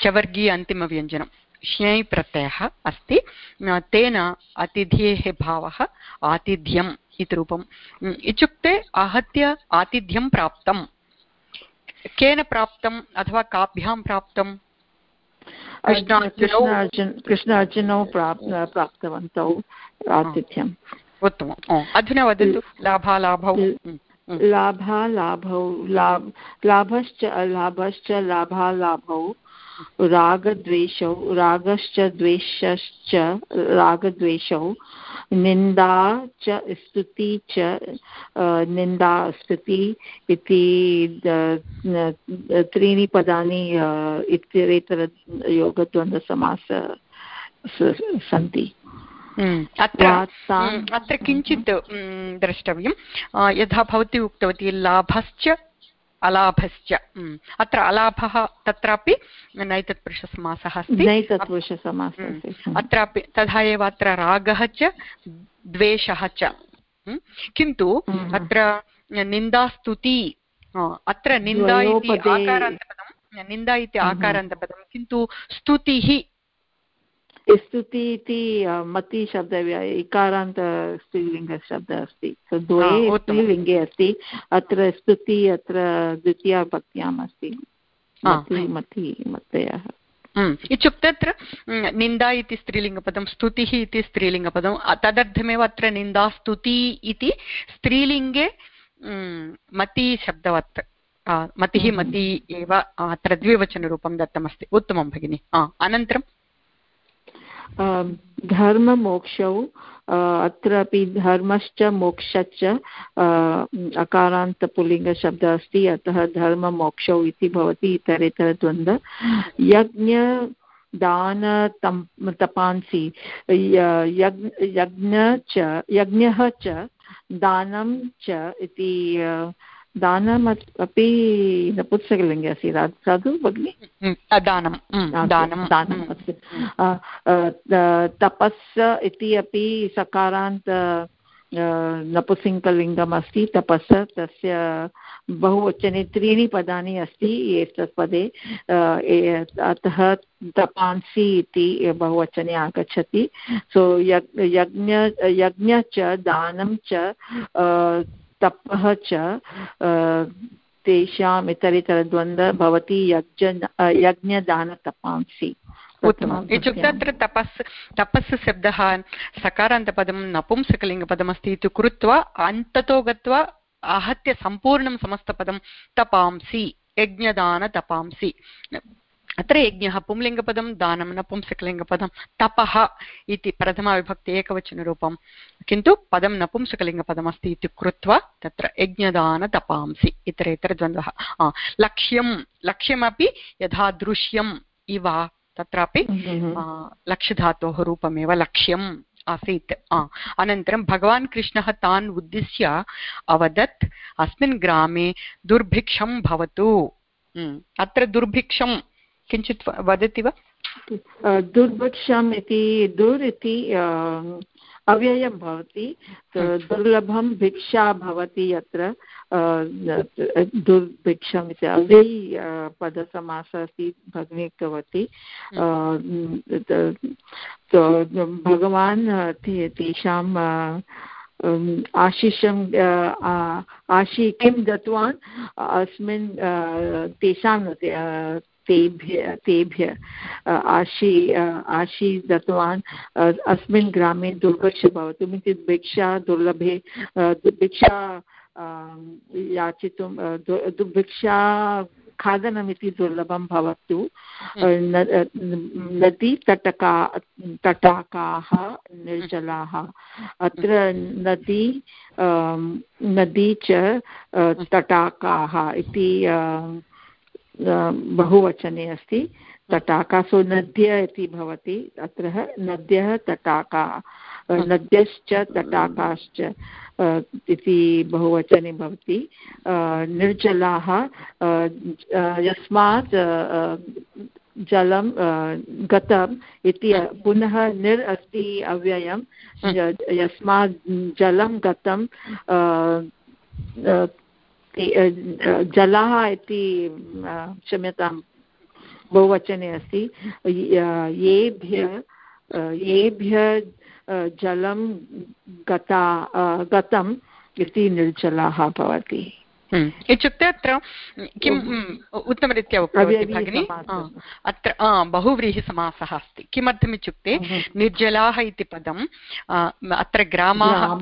चवर्गीय अन्तिमव्यञ्जनं। श्ञै प्रत्ययः अस्ति। तेन अतिथेः भावः आतिथ्यम् इति रूपम्। इत्युक्ते आहत्य आतिथ्यं प्राप्तं केन प्राप्तम् अथवा काभ्यां प्राप्तम्? कृष्णार्जुनौ प्राप्तवन्तौ आतिथ्यम्। उत्तमम्। अधुना वदतु लाभालाभौ लाभालाभौ लाभ लाभश्च अलाभश्च लाभालाभौ रागद्वेषौ रागश्च द्वेषश्च रागद्वेषौ निन्दा च स्तुति च निन्दा स्तुति इति त्रीणि पदानि इत्येतरयोगद्वन्द्वसमास सन्ति। हम्म, अत्र हम्म, अत्र किञ्चित् हम्म, द्रष्टव्यं यथा भवती उक्तवती लाभश्च अलाभश्च अत्र अलाभः तत्रापि नैतत्पुरुषसमासः अस्ति। अत्रापि तथा एव अत्र रागः च द्वेषः च किन्तु अत्र निन्दास्तुति अत्र निन्दा इति आकारान्तपदं निन्दा इति आकारान्तपदं किन्तु स्तुतिः स्तुति इति मति शब्द इकारान्त स्त्रीलिङ्गशब्दः अस्ति। द्वे स्त्रीलिङ्गे अस्ति अत्र स्तुति अत्र द्वितीयाभक्त्याम् अस्ति। मति मतयः इत्युक्ते अत्र निन्दा इति स्त्रीलिङ्गपदं स्तुतिः इति स्त्रीलिङ्गपदं तदर्थमेव अत्र निन्दा स्तुति इति स्त्रीलिङ्गे मति शब्दवत् मतिः मति एव अत्र द्विवचनरूपं दत्तमस्ति। उत्तमं भगिनि। अनन्तरं धर्ममोक्षौ अत्रापि धर्मश्च मोक्षश्च अकारान्तपुल्लिङ्गशब्दः अस्ति अतः धर्ममोक्षौ इति भवति इतरेतरद्वन्द्व। यज्ञ दान तपांसि यज्ञ च यज्ञः च दानं च इति दानम् अपि नपुंसकलिङ्गे अस्ति साधु भगिनि? दानं दानम् अस्ति तपस् इति अपि सकारान्त नपुंसकलिङ्गम् अस्ति तपस् तस्य बहुवचने त्रीणि पदानि अस्ति एतत् पदे अतः तपांसि इति बहुवचने आगच्छति। सो यज्ञ यज्ञ च, दानं च तपः च तेषाम् इतरितरद्वन्द्व भवति। यज्ञ यज्ञदानतपांसि। उत्तमम् इत्युक्ते अत्र तपस् तपस् शब्दः सकारान्तपदं नपुंसकलिङ्गपदमस्ति इति कृत्वा अन्ततो गत्वा आहत्य सम्पूर्णं समस्तपदं तपांसि यज्ञदानतपांसि अत्र यज्ञः पुंलिङ्गपदं दानं नपुंसकलिङ्गपदं तपः इति प्रथमाविभक्ति एकवचनरूपं किन्तु पदं नपुंसकलिङ्गपदमस्ति इति कृत्वा तत्र यज्ञदानतपांसि इतरेतरद्वन्द्वः लक्ष्यं लक्ष्यमपि यथा दृश्यम् इव तत्रापि लक्ष्यधातोः रूपमेव लक्ष्यम् आसीत्. अनन्तरं भगवान् कृष्णः तान् उद्दिश्य अवदत् अस्मिन् ग्रामे दुर्भिक्षं भवतु. अत्र दुर्भिक्षं किञ्चित् वदति वा? दुर्भिक्षम् इति दुर् इति अव्ययं भवति दुर्लभं भिक्षा भवति यत्र दुर्भिक्षम् इति अव्ययी पदसमासः अस्ति भगिनी उक्तवती। भगवान् तेषां आशिषं आशि किं दत्तवान् अस्मिन् तेषां तेभ्य तेभ्य आशी आशी दत्तवान् अस्मिन् ग्रामे दुर्भिक्ष भवतु। इति भिक्षा दुर्लभे भिक्षा याचितुं भिक्षा खादनमिति दुर्लभं भवतु। नदी तटका तटाकाः निर्जलाः। अत्र नदी नदी च तटाकाः इति बहुवचने अस्ति। तटाका सो नद्य इति भवति। अत्र नद्यः तटाका। नद्यश्च तटाकाश्च इति बहुवचने भवति। निर्जलाः यस्मात् जलं गतम् इति पुनः निर् अस्ति अव्ययं यस्मात् जलं गतं जलाः इति क्षम्यतां बहुवचने अस्ति। येभ्य येभ्य जलं गता गतम् इति निर्जलाः भवति। हम्म। इत्युक्ते अत्र किम् उत्तमरीत्या उक्तवती भगिनि? अत्र बहुव्रीहिसमासः अस्ति। किमर्थम् इत्युक्ते निर्जलाः इति पदम् अत्र ग्रामाः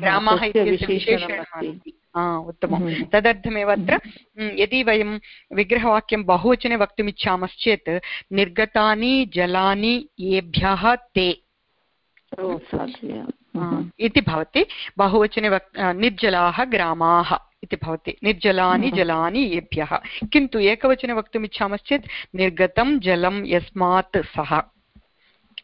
ग्रामाः इत्यस्य विशेषणमस्ति। उत्तमं तदर्थमेव अत्र यदि वयं विग्रहवाक्यं बहुवचने वक्तुमिच्छामश्चेत् निर्गतानि जलानि येभ्यः ते। इति भवति। बहुवचने वक् निर्जलाः ग्रामाः इति भवति। निर्जलानि जलानि येभ्यः। किन्तु एकवचने वक्तुम् इच्छामश्चेत् निर्गतं जलं यस्मात् सः।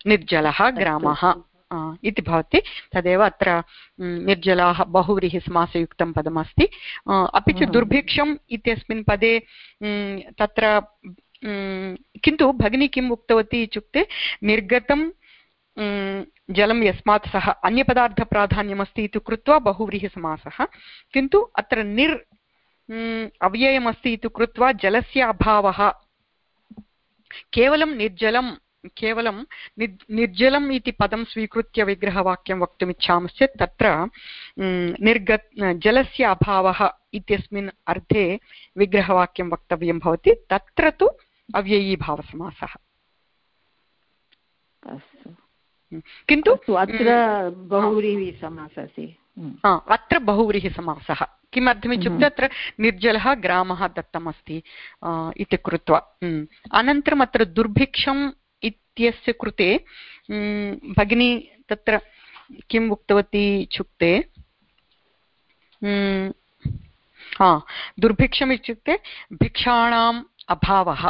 निर्जलः ग्रामः। इति भवति तदेव अत्र निर्जलाः बहुव्रीहिसमासयुक्तं पदमस्ति। अपि च दुर्भिक्षम् इत्यस्मिन् पदे तत्र किन्तु भगिनी किम् उक्तवती इत्युक्ते निर्गतं जलं यस्मात् सः अन्यपदार्थप्राधान्यमस्ति इति कृत्वा बहुव्रीहिसमासः किन्तु अत्र निर् अव्ययमस्ति इति कृत्वा जलस्य अभावः केवलं निर्जलं केवलं निर्जलम् इति पदं स्वीकृत्य विग्रहवाक्यं वक्तुमिच्छामश्चेत् तत्र निर्ग जलस्य अभावः इत्यस्मिन् अर्थे विग्रहवाक्यं वक्तव्यं भवति। तत्र तु अव्ययीभावसमासः। किन्तु अत्र बहुव्रीहिसमासः अत्र बहुव्रीहिसमासः किमर्थमित्युक्ते अत्र निर्जलः ग्रामः दत्तमस्ति इति कृत्वा। अनन्तरम् अत्र दुर्भिक्षम् इत्यस्य कृते भगिनी तत्र किम् उक्तवती इत्युक्ते हा दुर्भिक्षम् इत्युक्ते भिक्षाणाम् अभावः।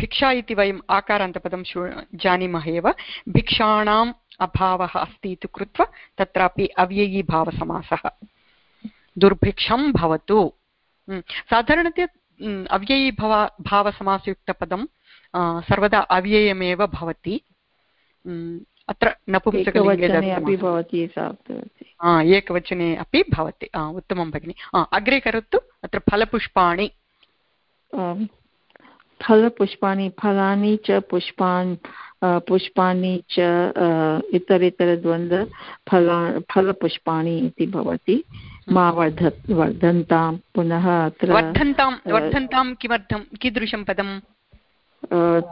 भिक्षा इति वयम् आकारान्तपदं शु, जानीमः एव। भिक्षाणाम् अभावः अस्ति इति कृत्वा तत्रापि अव्ययीभावसमासः। दुर्भिक्षं भवतु। साधारणतया अव्ययीभव भावसमासयुक्तपदं सर्वदा अव्ययमेव भवति। अत्र नपुंसकलिङ्गे भवति एकवचने अपि भवति। उत्तमं भगिनि। अग्रे करोतु अत्र फलपुष्पाणि। फलपुष्पाणि फलानि च पुष्पान् पुष्पाणि च इतरेतरद्वन्द्व फला फलपुष्पाणि इति भवति। मा वर्ध वर्धन्तां पुनः अत्र वर्धन्तां वर्धन्तां किमर्थं कीदृशं पदं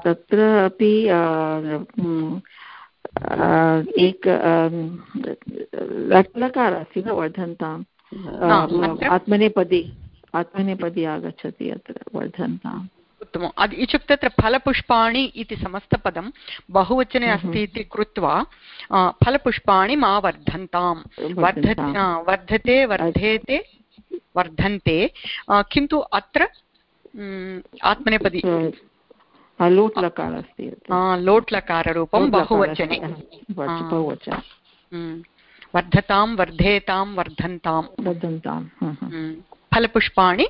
तत्र अपि एक लट्लकार अस्ति न वर्धन्ताम्? आत्मनेपदी आत्मनेपदी आगच्छति अत्र वर्धन्ताम्। उत्तमम्। इत्युक्ते तत्र फलपुष्पाणि इति समस्तपदं बहुवचने अस्ति इति कृत्वा फलपुष्पाणि मा वर्धन्तां वर्धते वर्धते वर्धेते वर्धन्ते किन्तु अत्र आत्मनेपदी। अस्ति लोट्लकाररूपं बहुवचने। वर्धतां वर्धेतां वर्धन्तां वर्धन्तां फलपुष्पाणि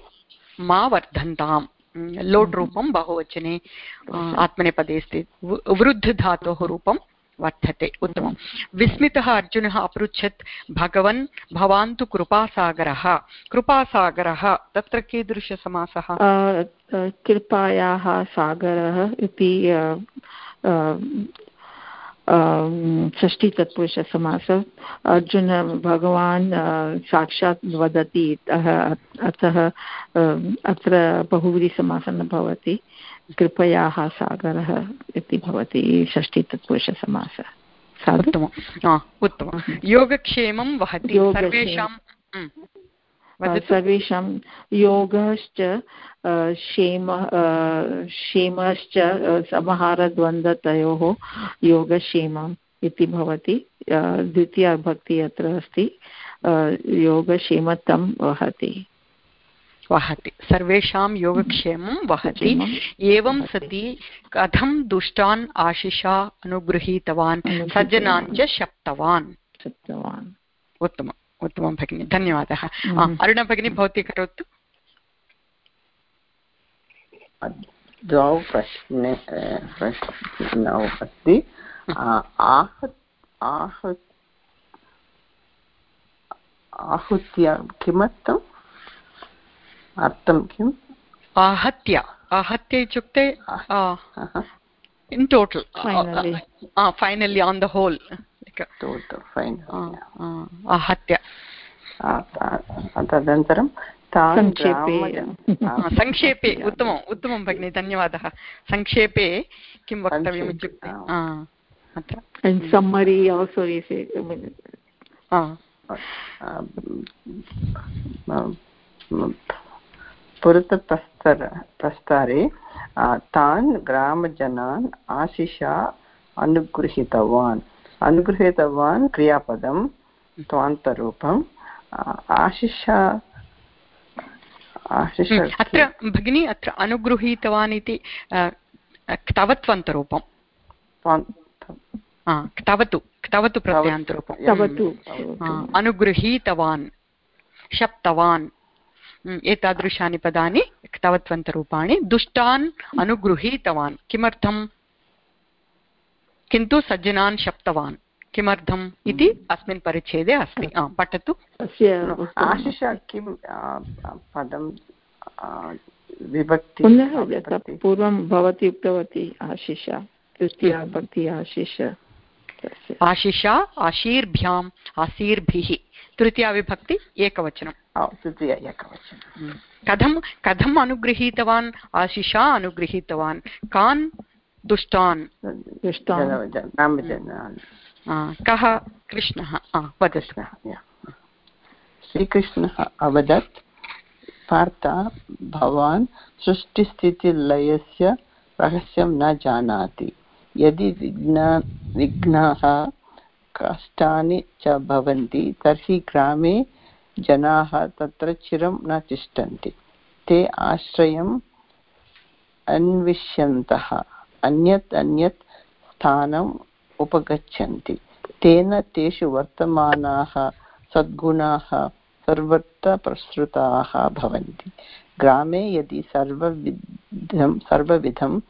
मा वर्धन्ताम्। लोट् रूपं बहुवचने आत्मनेपदे अस्ति वृद्धधातोः रूपं वर्तते उत्तमं विस्मितः अर्जुनः अपृच्छत् भगवन् भवान् तु कृपासागरः। कृपासागरः तत्र कीदृशसमासः? कृपायाः सागरः इति षष्टितत्पुरुषसमास अर्जुन भगवान् साक्षात् वदति अतः अत्र बहुव्रीसमासः न भवति। कृपयाः सागरः इति भवति षष्टितत्पुरुषसमासः उत्तमम्। उत्तमं योगक्षेमं वहति। सर्वेषां सर्वेषां योगश्च क्षेम क्षेमश्च समहारद्वन्द्वतयोः योगक्षेमम् इति भवति द्वितीया भक्ति अत्र अस्ति योगक्षेमतं वहति वहति सर्वेषां योगक्षेमं वहति एवं सति कथं दुष्टान् आशिषा अनुगृहीतवान् सज्जनान् च शप्तवान् शप्तवान् उत्तमम् उत्तमं भगिनि धन्यवादः। अरुणा भगिनी भवती करोतु। द्वौ प्रश्ने प्रश्नौ अस्ति। आह आह आहूत्य किमर्थम्? अर्थं किम्? आहत्य आहत्य इत्युक्ते in total finally on the whole आहत्य तदनन्तरं सङ्क्षेपे उत्तमम् उत्तमं भगिनि धन्यवादः सङ्क्षेपे किं वक्तव्यम् इत्युक्ते पुरतप्रस्तर प्रस्तारे तान् ग्रामजनान् आशिषा अनुगृहीतवान् अनुगृहीतवान् क्रियापदं त्वान्तरूपम् आशिषा अत्र भगिनी अत्र अनुगृहीतवान् इति क्तवत्वन्तरूपं क्तवतु क्तवतु प्रत्ययान्तरूपम्। अनुगृहीतवान् शप्तवान् एतादृशानि पदानि क्तवत्वन्तरूपाणि दुष्टान् अनुगृहीतवान्। किमर्थं किन्तु सज्जनान् शप्तवान्। किमर्थम् इति अस्मिन् परिच्छेदे अस्ति। पठतु। आशिष किं पदं विभक्ति पूर्वं भवती उक्तवती आशिष तृतीया भक्ति आशिष। आशिषा आशीर्भ्याम् आशीर्भिः तृतीयाविभक्ति एकवचनं। तृतीया एकवचनं। कथं कथम् अनुगृहीतवान् आशिषा अनुगृहीतवान्? कान् दुष्टान्। कः? कृष्णः। वदतु। श्रीकृष्णः अवदत् पार्थ भवान् सृष्टिस्थितिलयस्य रहस्यं न जानाति। यदि विघ्ना विघ्नाः कष्टानि च भवन्ति तर्हि ग्रामे जनाः तत्र चिरं न तिष्ठन्ति। ते आश्रयम् अन्विष्यन्तः। अन्यत् अन्यत् स्थानम् उपगच्छन्ति। तेन तेषु वर्तमानाः सद्गुणाः सर्वत्र प्रसृताः भवन्ति। ग्रामे यदि सर्वविधं सर्वविधं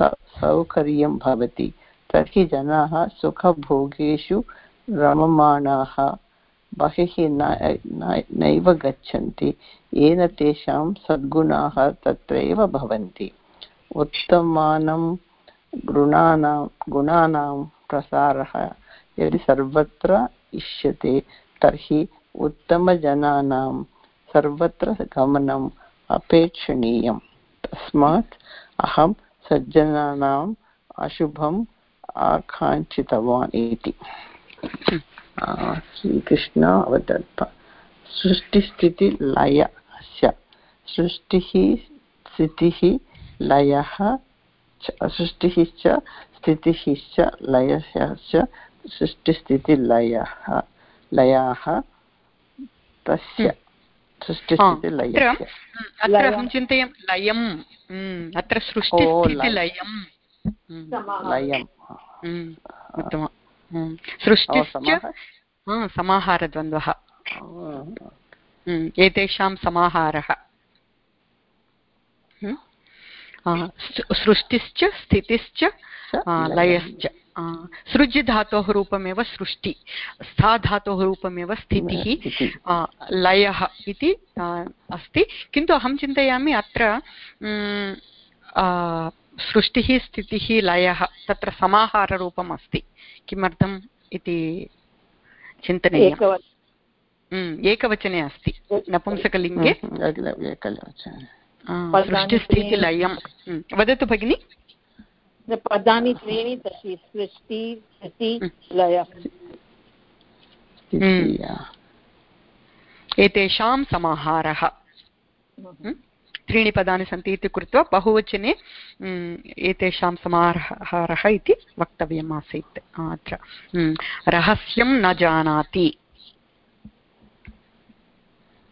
सौकर्यं भवति, तर्हि जनाः सुखभोगेषु रममाणाः बहिः नैव गच्छन्ति। येन तेषां सद्गुणाः तत्रैव भवन्ति। उत्तमानं गुणानां गुणानां प्रसारः यदि सर्वत्र इष्यते, तर्हि उत्तमजनानां सर्वत्र गमनम् अपेक्षणीयं तस्मात् अहं सज्जनानाम् अशुभम् आकाङ्क्षितवान् इति। श्रीकृष्ण अवदत्। सृष्टिस्थितिलयस्य सृष्टिः, स्थितिः लयः सृष्टिः च स्थितिः च लयः सृष्टिस्थितिलयः लयाः तस्य सृष्टिस्थितिलयस्य। अत्र अहं चिन्तयामि लयम् अत्र सृष्टिस्थितिलयम् लयम्। उत्तमं सृष्टिश्च समाहारद्वन्द्वः। एतेषां समाहारः। सृष्टिश्च स्थितिश्च लयश्च सृज् धातोः रूपमेव सृष्टि स्था धातोः रूपमेव स्थितिः लयः इति अस्ति। किन्तु अहं चिन्तयामि अत्र सृष्टिः स्थितिः लयः तत्र समाहाररूपम् अस्ति। किमर्थम् इति चिन्तनीयम्? एकवचने। अस्ति। नपुंसकलिङ्गे। सृष्टिस्थितिलयं वदतु भगिनि पदानि त्रीणि सृष्टि स्थिति लय एतेषां समाहारः त्रीणि पदानि सन्ति इति कृत्वा बहुवचने एतेषां समाहारः इति वक्तव्यम् आसीत् अत्र रहस्यं न जानाति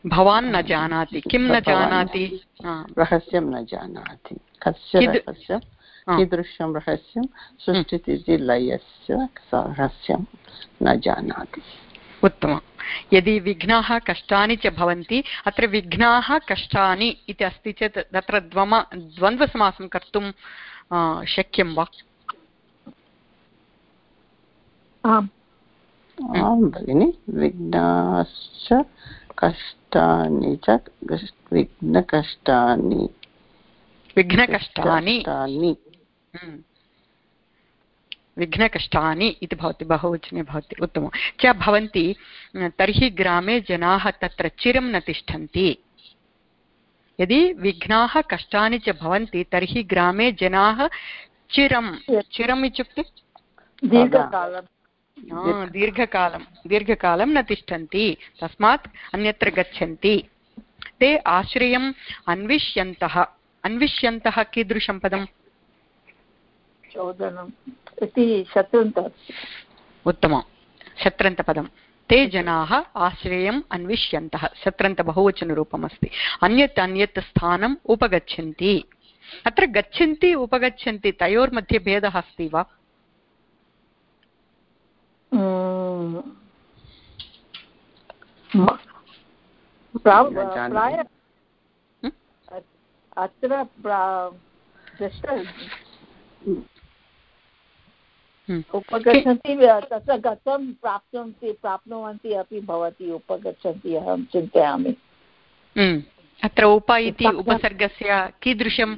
भवान् न जानाति। किं न जानाति? रहस्यं न जानाति। कस्य रहस्यं? कीदृशं रहस्यं? सृष्टिः लयस्य रहस्यं न जानाति। उत्तमं यदि विघ्नाः कष्टानि च भवन्ति अत्र विघ्नाः कष्टानि इति अस्ति चेत् तत्र द्वम द्वन्द्वसमासं कर्तुं शक्यं वा? आम्। आं भगिनि। विघ्नाश्च कष्टानि च विघ्नकष्टानि। विघ्नकष्टानि। विघ्नकष्टानि। इति भवति बहुवचने भवति उत्तमं। च भवन्ति तर्हि ग्रामे जनाः तत्र चिरं न तिष्ठन्ति। यदि विघ्नाः कष्टानि च भवन्ति तर्हि ग्रामे जनाः चिरं चिरम्। इत्युक्ते? दीर्घकालं दीर्घकालं दीर्घकालं न तिष्ठन्ति तस्मात् अन्यत्र गच्छन्ति ते आश्रयम् अन्विष्यन्तः अन्विष्यन्तः कीदृशं पदम् चोदनम् इति शत्रन्त उत्तमं शत्रन्तपदं ते जनाः आश्रयम् अन्विष्यन्तः शत्रन्तबहुवचनरूपम् अस्ति अन्यत् अन्यत् स्थानम् उपगच्छन्ति अत्र गच्छन्ति उपगच्छन्ति तयोर्मध्ये भेदः अस्ति वा अत्र। उपगच्छन्ति तत्र गतं प्राप्नुवन्ति प्राप्नुवन्ति अपि भवति उपगच्छन्ति अहं चिन्तयामि। अत्र उप इति उपसर्गस्य कीदृशं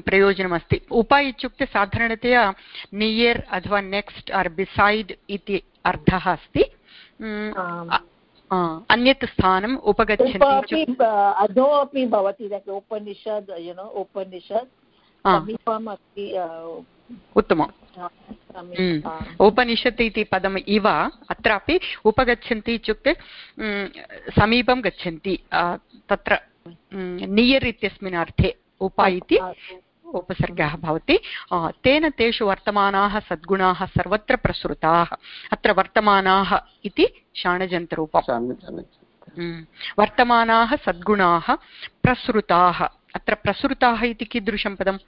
प्रयोजनमस्ति? उप इत्युक्ते साधारणतया नियर् अथवा नेक्स्ट् आर् बिसैड् इति अर्थः अस्ति। अन्यत् स्थानम् उपगच्छन्ति अधो अपि भवति उपनिषद् यु नो उपनिषद् समीपम् अस्ति उत्तमम्। हम्म। उपनिषत् इति पदम् इव अत्रापि उपगच्छन्ति इत्युक्ते समीपं गच्छन्ति तत्र नियर् इत्यस्मिन् अर्थे उप इति। उपसर्गः भवति। तेन तेषु वर्तमानाः सद्गुणाः सर्वत्र प्रसृताः। अत्र वर्तमानाः इति शाणजन्तरूपम् हम्म। वर्तमानाः सद्गुणाः प्रसृताः। अत्र प्रसृताः इति कीदृशं पदम्?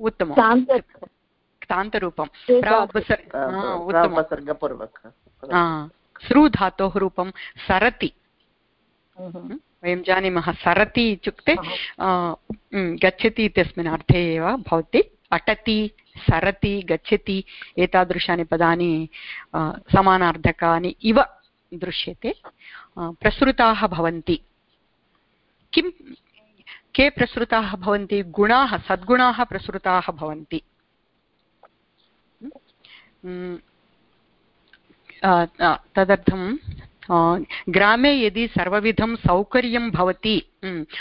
उत्तमं क्तान्तरूपं सृ धातोः रूपं सरति। वयं जानीमः सरति इत्युक्ते गच्छति इत्यस्मिन् अर्थे एव भवति। अटति सरति गच्छति एतादृशानि पदानि समानार्थकानि इव दृश्यते। प्रसृताः भवन्ति। किं के प्रसृताः भवन्ति? गुणाः सद्गुणाः प्रसृताः भवन्ति। तदर्थं ग्रामे यदि सर्वविधं सौकर्यं भवति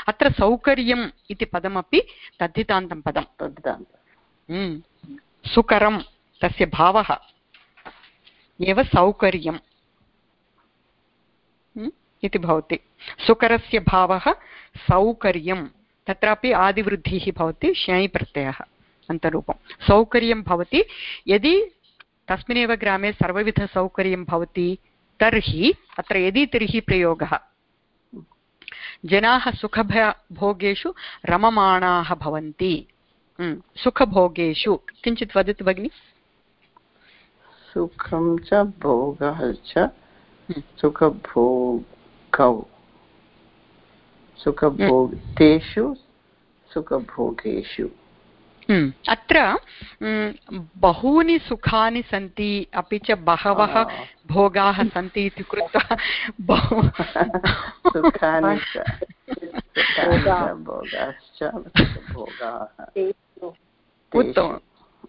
अत्र सौकर्यम् इति पदमपि तद्धितान्तं पदं तद्धितान्तं। सुकरं तस्य भावः एव सौकर्यम्। इति भवति। सुकरस्य भावः सौकर्यं तत्रापि आदिवृद्धिः भवति श्यै प्रत्ययः अन्तरूपं। सौकर्यं भवति यदि तस्मिन्नेव ग्रामे सर्वविधसौकर्यं भवति तर्हि अत्र यदि तर्हि प्रयोगः। जनाः सुखभ भोगेषु रममाणाः भवन्ति। सुखभोगेषु। किञ्चित् वदतु भगिनि। सुखं च भोगः च सुखभोगौ सुखभोग। तेषु सुखभोगेषु। हम्म, अत्र हम्म, बहूनि सुखानि सन्ति अपि च बहवः भोगाः सन्ति इति कृत्वा बहु उत्तमम्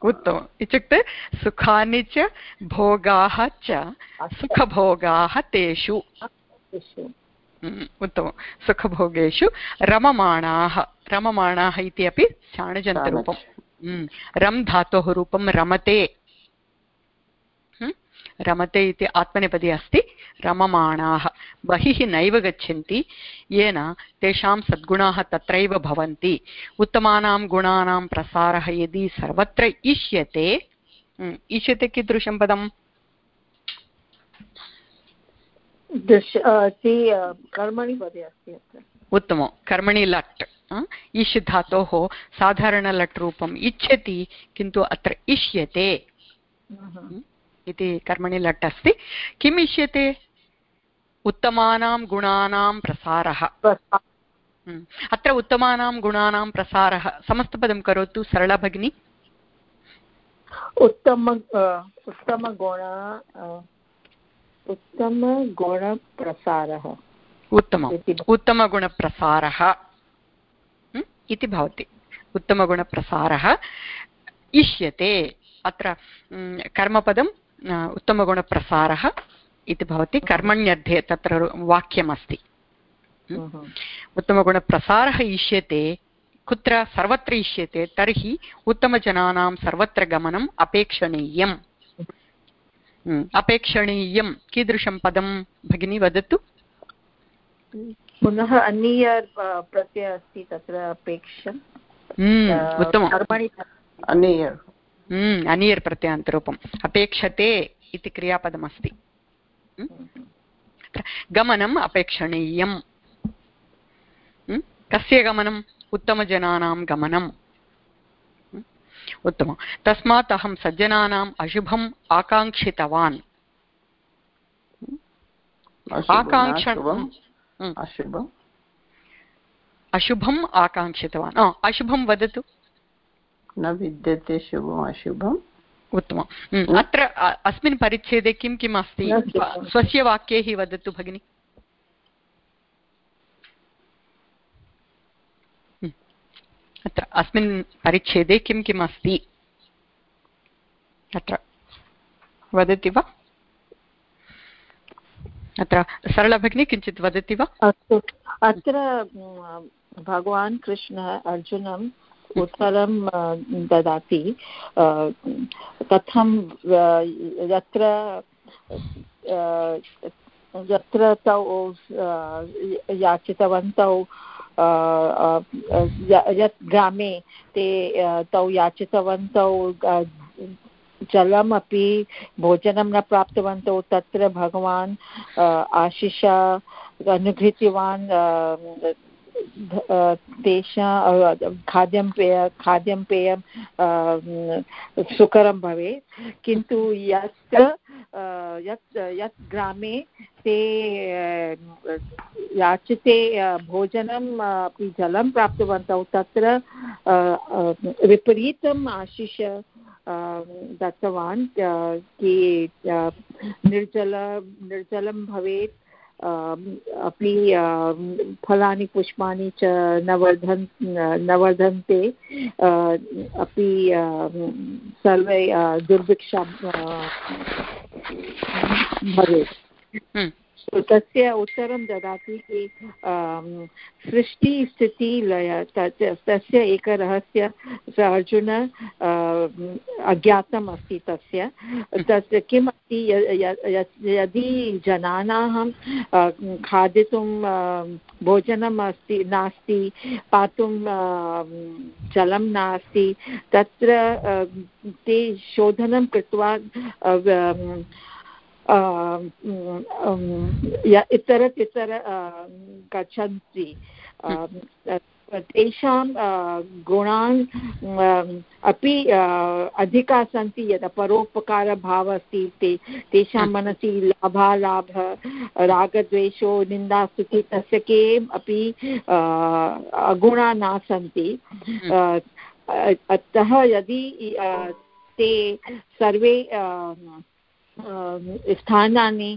उत्तमम्। इत्युक्ते सुखानि च भोगाः च सुखभोगाः तेषु। उत्तमं। सुखभोगेषु रममाणाः। रममाणाः इति अपि शाणजन्तरूपं रम् धातोः रूपं रमते। रमते इति आत्मनेपदी अस्ति। रममाणाः। बहिः नैव गच्छन्ति। येन तेषां सद्गुणाः तत्रैव भवन्ति। उत्तमानां गुणानां प्रसारः यदि सर्वत्र इष्यते इष्यते कीदृशं पदम्? कर्मणि पदे अस्ति अत्र। उत्तमं। कर्मणि लट् इष् धातोः साधारणलट् रूपम् इच्छति किन्तु अत्र इष्यते। इति कर्मणि लट् अस्ति। किम् इष्यते? उत्तमानां गुणानां प्रसारः। अत्र उत्तमानां गुणानां प्रसारः समस्तपदं करोतु सरला भगिनी। उत्तम उत्तमगुण उत्तमगुणप्रसारः। उत्तमम् उत्तमगुणप्रसारः। इति भवति। उत्तमगुणप्रसारः इष्यते। अत्र कर्मपदम् उत्तमगुणप्रसारः इति भवति। कर्मण्यर्थे तत्र वाक्यमस्ति। उत्तमगुणप्रसारः इष्यते। कुत्र सर्वत्र इष्यते तर्हि उत्तमजनानां सर्वत्र गमनम् अपेक्षणीयम्। अपेक्षणीयं कीदृशं पदं भगिनी वदतु? पुनः अन्यीय अ, प्रत्ययः अस्ति तत्र अपेक्षा म्, अ, उत्तमं कर्मणि अनेयर् म्, अनियर् प्रत्ययान्तरूपम् अपेक्षते इति क्रियापदमस्ति. गमनम् अपेक्षणीयम्. म्? कस्य गमनम्? उत्तमजनानां गमनम्. म्? उत्तमं तस्मात् अहं सज्जनानाम् अशुभम् आकाङ्क्षितवान्। अशुभम् म्, अशुभम् अशुभम्। आकाङ्क्षितवान्। अशुभं वदतु। न विद्यते शुभम् अशुभम्। उत्तमम्। अत्र अस्मिन् परिच्छेदे किं किम् अस्ति? स्वस्य वाक्यैः वदतु भगिनि। अत्र अस्मिन् परिच्छेदे किं किम् अस्ति अत्र वदति वा? अत्र सरलभगिनी किञ्चित् वदति वा? अस्तु। अत्र भगवान् कृष्णः अर्जुनम् उत्तरं ददाति। कथं यत्र यत्र तौ याचितवन्तौ यत् ग्रामे ते तौ याचितवन्तौ जलमपि भोजनं न प्राप्तवन्तौ तत्र भगवान् आशिष अनुगृहीतवान् तेषां खाद्यं पेय खाद्यं पेयं सुकरं भवेत्। किन्तु यत् यत् यत् ग्रामे ते याचिते अ, भोजनं अपि जलं प्राप्तवन्तौ तत्र विपरीतम् आशिष दत्तवान् कि निर्जल निर्जलं भवेत्। अपि फलानि पुष्पाणि च न वर्धन् न वर्धन्ते अपि सर्वे दुर्भिक्षा भवेत्। म्, तस्य उत्तरं ददाति कि अम्, सृष्टिस्थितिलय तत् तस्य एकरहस्य स अर्जुन अज्ञातम् अस्ति तस्य। तस्य किम् अस्ति यदि जनानां अ, खादितुं अ, भोजनम् अस्ति नास्ति पातुं अ, जलं नास्ति तत्र ते शोधनं कृत्वा व- अम, य- इतरत् इतर अ, गच्छन्ति तेषां गुणान् अपि अधिकाः सन्ति यदा परोपकारभावः अस्ति ते तेषां मनसि लाभालाभ रागद्वेषो निन्दास्तुति तस्य के अपि अ, न सन्ति अतः यदि ते सर्वे स्थानानि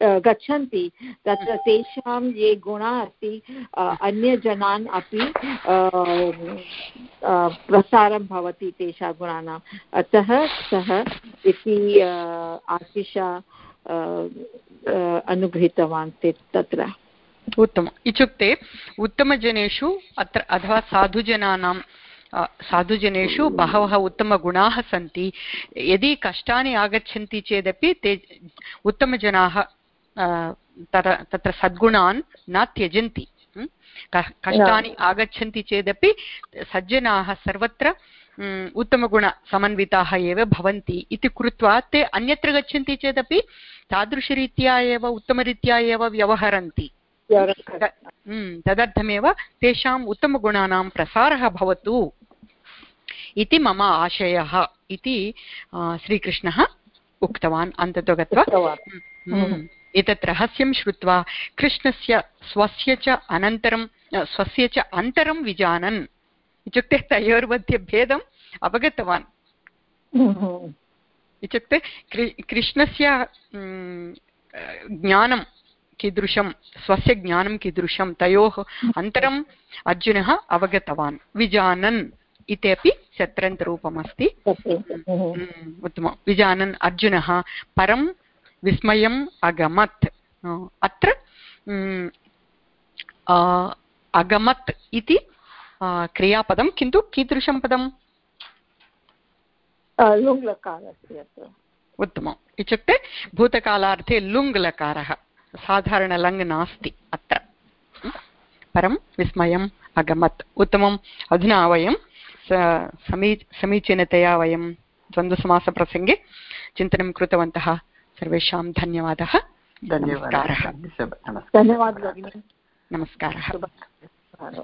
गच्छन्ति तत्र तेषां ये गुणाः अस्ति अन्यजनान् अपि प्रसारं भवति तेषां गुणानाम्। अतः सः इति आशिष अनुगृहीतवान् ते तत्र। उत्तमम्। इत्युक्ते उत्तमजनेषु अत्र अथवा साधुजनानां साधुजनेषु बहवः उत्तमगुणाः सन्ति। यदि कष्टानि आगच्छन्ति चेदपि ते उत्तमजनाः तत्र सद्गुणान् न त्यजन्ति। कष्टानि आगच्छन्ति चेदपि सज्जनाः सर्वत्र उत्तमगुणसमन्विताः एव भवन्ति इति कृत्वा ते अन्यत्र गच्छन्ति चेदपि तादृशरीत्या एव उत्तमरीत्या एव व्यवहरन्ति। तदर्थमेव तेषाम् उत्तमगुणानां प्रसारः भवतु। इति मम आशयः इति श्रीकृष्णः उक्तवान् अन्ततो गत्वा। उक्तवान्। हम्म, एतत् रहस्यं श्रुत्वा कृष्णस्य स्वस्य च अनन्तरं स्वस्य च अन्तरं विजानन् इत्युक्ते तयोर्मध्ये भेदम् अवगतवान्। इत्युक्ते कृ कृष्णस्य ज्ञानं कीदृशं स्वस्य ज्ञानं कीदृशं तयोः अन्तरम् अर्जुनः अवगतवान्। विजानन् इत्यपि शत्रन्तरूपमस्ति हम्म। उत्तमं। विजानन् अर्जुनः परं विस्मयम् अगमत्। अत्र म्, अ, अगमत् इति क्रियापदं किन्तु कीदृशं पदम्? उत्तमम्। इत्युक्ते भूतकालार्थे लुङ् लकारः साधारणलङ् नास्ति अत्र। परं विस्मयम् अगमत्। उत्तमम्। अधुना वयं समी समीचीनतया वयं द्वन्द्वसमासप्रसङ्गे चिन्तनं कृतवन्तः. सर्वेषां धन्यवादः. धन्यवादः. नमस्कारः. नमस्कारः.